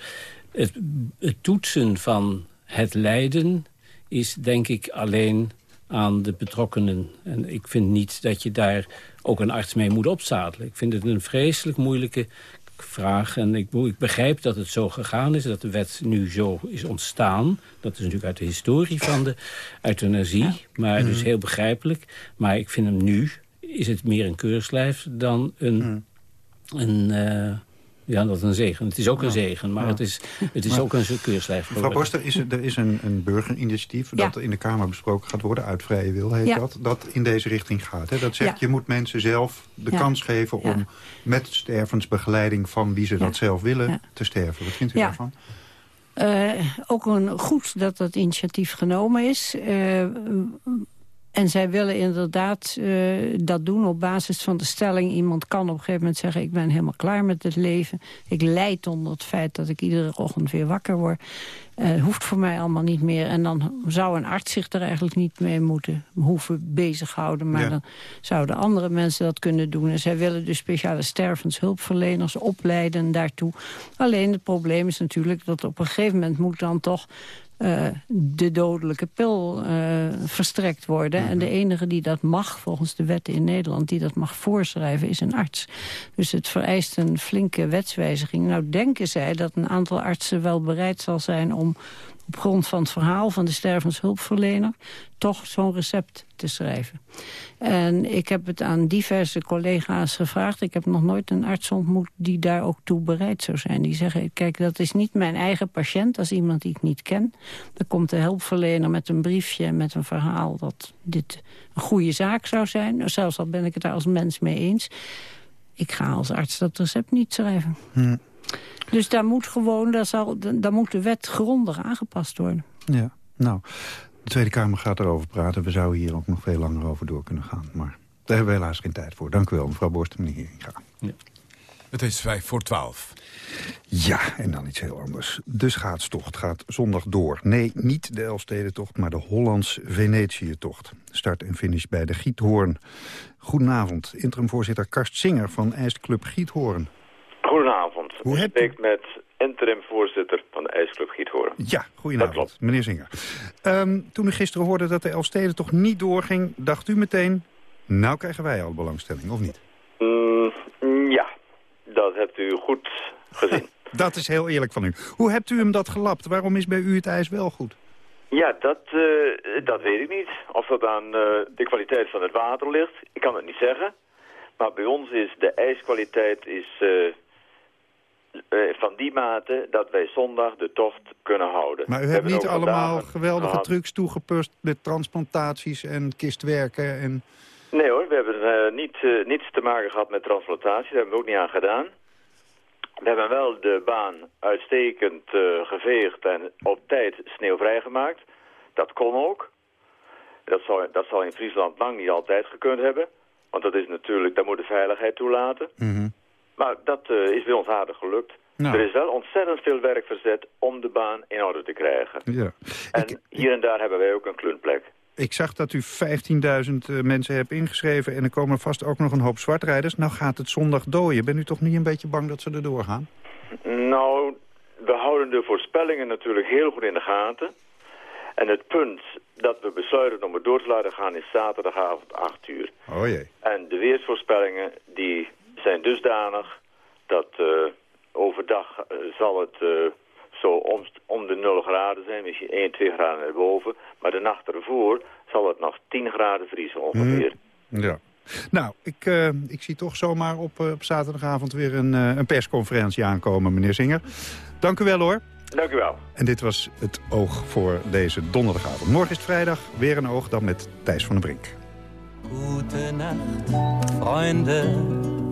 Speaker 22: het, het toetsen van het lijden is denk ik alleen aan de betrokkenen. En ik vind niet dat je daar ook een arts mee moet opzadelen. Ik vind het een vreselijk moeilijke vraag. En ik, ik begrijp dat het zo gegaan is, dat de wet nu zo is ontstaan. Dat is natuurlijk uit de historie van de euthanasie. Maar dus heel begrijpelijk. Maar ik vind hem nu, is het meer een keurslijf dan een... een eh, ja, dat is een zegen. Het is ook een
Speaker 3: Ja.
Speaker 22: zegen, maar
Speaker 3: Ja.
Speaker 22: het is, het is
Speaker 3: Maar-
Speaker 22: ook een keurslijf.
Speaker 3: Mevrouw Borster, is er, er is een, een burgerinitiatief... dat in de Kamer besproken gaat worden, uit vrije wil heet
Speaker 21: Ja.
Speaker 3: dat... dat in deze richting gaat. Hè? Dat zegt,
Speaker 21: Ja.
Speaker 3: je moet mensen zelf de
Speaker 21: Ja.
Speaker 3: kans geven... om
Speaker 21: Ja.
Speaker 3: met stervensbegeleiding van wie ze dat zelf willen
Speaker 21: Ja.
Speaker 3: te sterven. Wat vindt u
Speaker 21: Ja.
Speaker 3: daarvan?
Speaker 21: Eh, ook een, goed dat dat initiatief genomen is. Eh, en zij willen inderdaad eh, dat doen op basis van de stelling... iemand kan op een gegeven moment zeggen... ik ben helemaal klaar met het leven. Ik leid onder het feit dat ik iedere ochtend weer wakker word. Eh hoeft voor mij allemaal niet meer. En dan zou een arts zich er eigenlijk niet mee moeten hoeven bezighouden. Maar
Speaker 26: Ja.
Speaker 21: dan zouden andere mensen dat kunnen doen. En zij willen dus speciale stervenshulpverleners opleiden daartoe. Alleen het probleem is natuurlijk dat op een gegeven moment moet dan toch... eh, de dodelijke pil eh, verstrekt worden. En de enige die dat mag, volgens de wetten in Nederland... die dat mag voorschrijven, is een arts. Dus het vereist een flinke wetswijziging. Nou denken zij dat een aantal artsen wel bereid zal zijn... om op grond van het verhaal van de stervenshulpverlener... toch zo'n recept te schrijven. En ik heb het aan diverse collega's gevraagd. Ik heb nog nooit een arts ontmoet die daar ook toe bereid zou zijn. Die zeggen, kijk, dat is niet mijn eigen patiënt. Is iemand die ik niet ken. Dan komt de hulpverlener met een briefje en met een verhaal... dat dit een goede zaak zou zijn. Nou, Zelfs al ben ik het daar als mens mee eens. Ik ga als arts dat recept niet schrijven.
Speaker 3: Hm.
Speaker 21: Dus daar moet gewoon, daar, zal, daar moet de wet grondig aangepast worden.
Speaker 3: Ja, nou, de Tweede Kamer gaat erover praten. We zouden hier ook nog veel langer over door kunnen gaan. Maar daar hebben we helaas geen tijd voor. Dank u wel, mevrouw Borst, meneer Heringa.
Speaker 2: Het is vijf voor twaalf.
Speaker 3: Ja, en dan iets heel anders. De schaatstocht gaat zondag door. Nee, niet de Elfstedentocht, maar de Hollands-Venetië-tocht. Start en finish bij de Giethoorn. Goedenavond, interimvoorzitter Karst Singer van IJsclub Giethoorn. Hoe
Speaker 26: U
Speaker 3: hebt
Speaker 26: spreekt met interim-voorzitter van de IJsclub Giethoorn.
Speaker 3: Ja, goedenavond, meneer Singer. Ehm, toen u gisteren hoorde dat de Elfstedentocht niet doorging... dacht u meteen, nou krijgen wij al belangstelling, of niet?
Speaker 26: Mm, ja, dat hebt u goed gezien. <laughs>
Speaker 3: Dat is heel eerlijk van u. Hoe hebt u hem dat gelapt? Waarom is bij u het ijs wel goed?
Speaker 26: ja, dat, eh, dat weet ik niet. Of dat aan eh, de kwaliteit van het water ligt, ik kan het niet zeggen. Maar bij ons is de ijskwaliteit is, eh, van die mate dat wij zondag de tocht kunnen houden.
Speaker 3: Maar u hebt niet allemaal geweldige
Speaker 26: gehad.
Speaker 3: trucs toegepast... met transplantaties en kistwerken en...
Speaker 26: Nee hoor, we hebben eh, niet, eh, niets te maken gehad met transplantatie. Daar hebben we ook niet aan gedaan. We hebben wel de baan uitstekend eh, geveegd en op tijd sneeuwvrij gemaakt. Dat kon ook. Dat zou, dat zal in Friesland lang niet altijd gekund hebben. Want dat is natuurlijk, daar moet de veiligheid toelaten. Maar dat eh, is bij ons aardig gelukt.
Speaker 3: Nou.
Speaker 26: Er is wel ontzettend veel werk verzet om de baan in orde te krijgen.
Speaker 3: Ja.
Speaker 26: En hier en daar hebben wij ook een klunplek.
Speaker 3: Ik zag dat u 15.000 eh, mensen hebt ingeschreven... en er komen vast ook nog een hoop zwartrijders. Nou gaat het zondag dooien. Ben u toch niet een beetje bang dat ze er doorgaan?
Speaker 26: Nou, we houden de voorspellingen natuurlijk heel goed in de gaten. En het punt dat we besluiten om het door te laten gaan is zaterdagavond 8 uur.
Speaker 3: Oh jee.
Speaker 26: En de weersvoorspellingen die zijn dusdanig dat eh, overdag eh, zal het eh, zo om, om de 0 graden zijn, misschien 1, 2 graden erboven. Maar de nacht ervoor zal het nog 10 graden vriezen ongeveer.
Speaker 3: Ja. Nou, ik, eh, ik zie toch zomaar op, op zaterdagavond weer een, eh, een persconferentie aankomen, meneer Zinger. Dank u wel hoor.
Speaker 26: Dank u wel.
Speaker 3: En dit was het oog voor deze donderdagavond. Morgen is het vrijdag, weer een oog, dan met Thijs van den Brink.
Speaker 27: Gute Nacht, Freunde.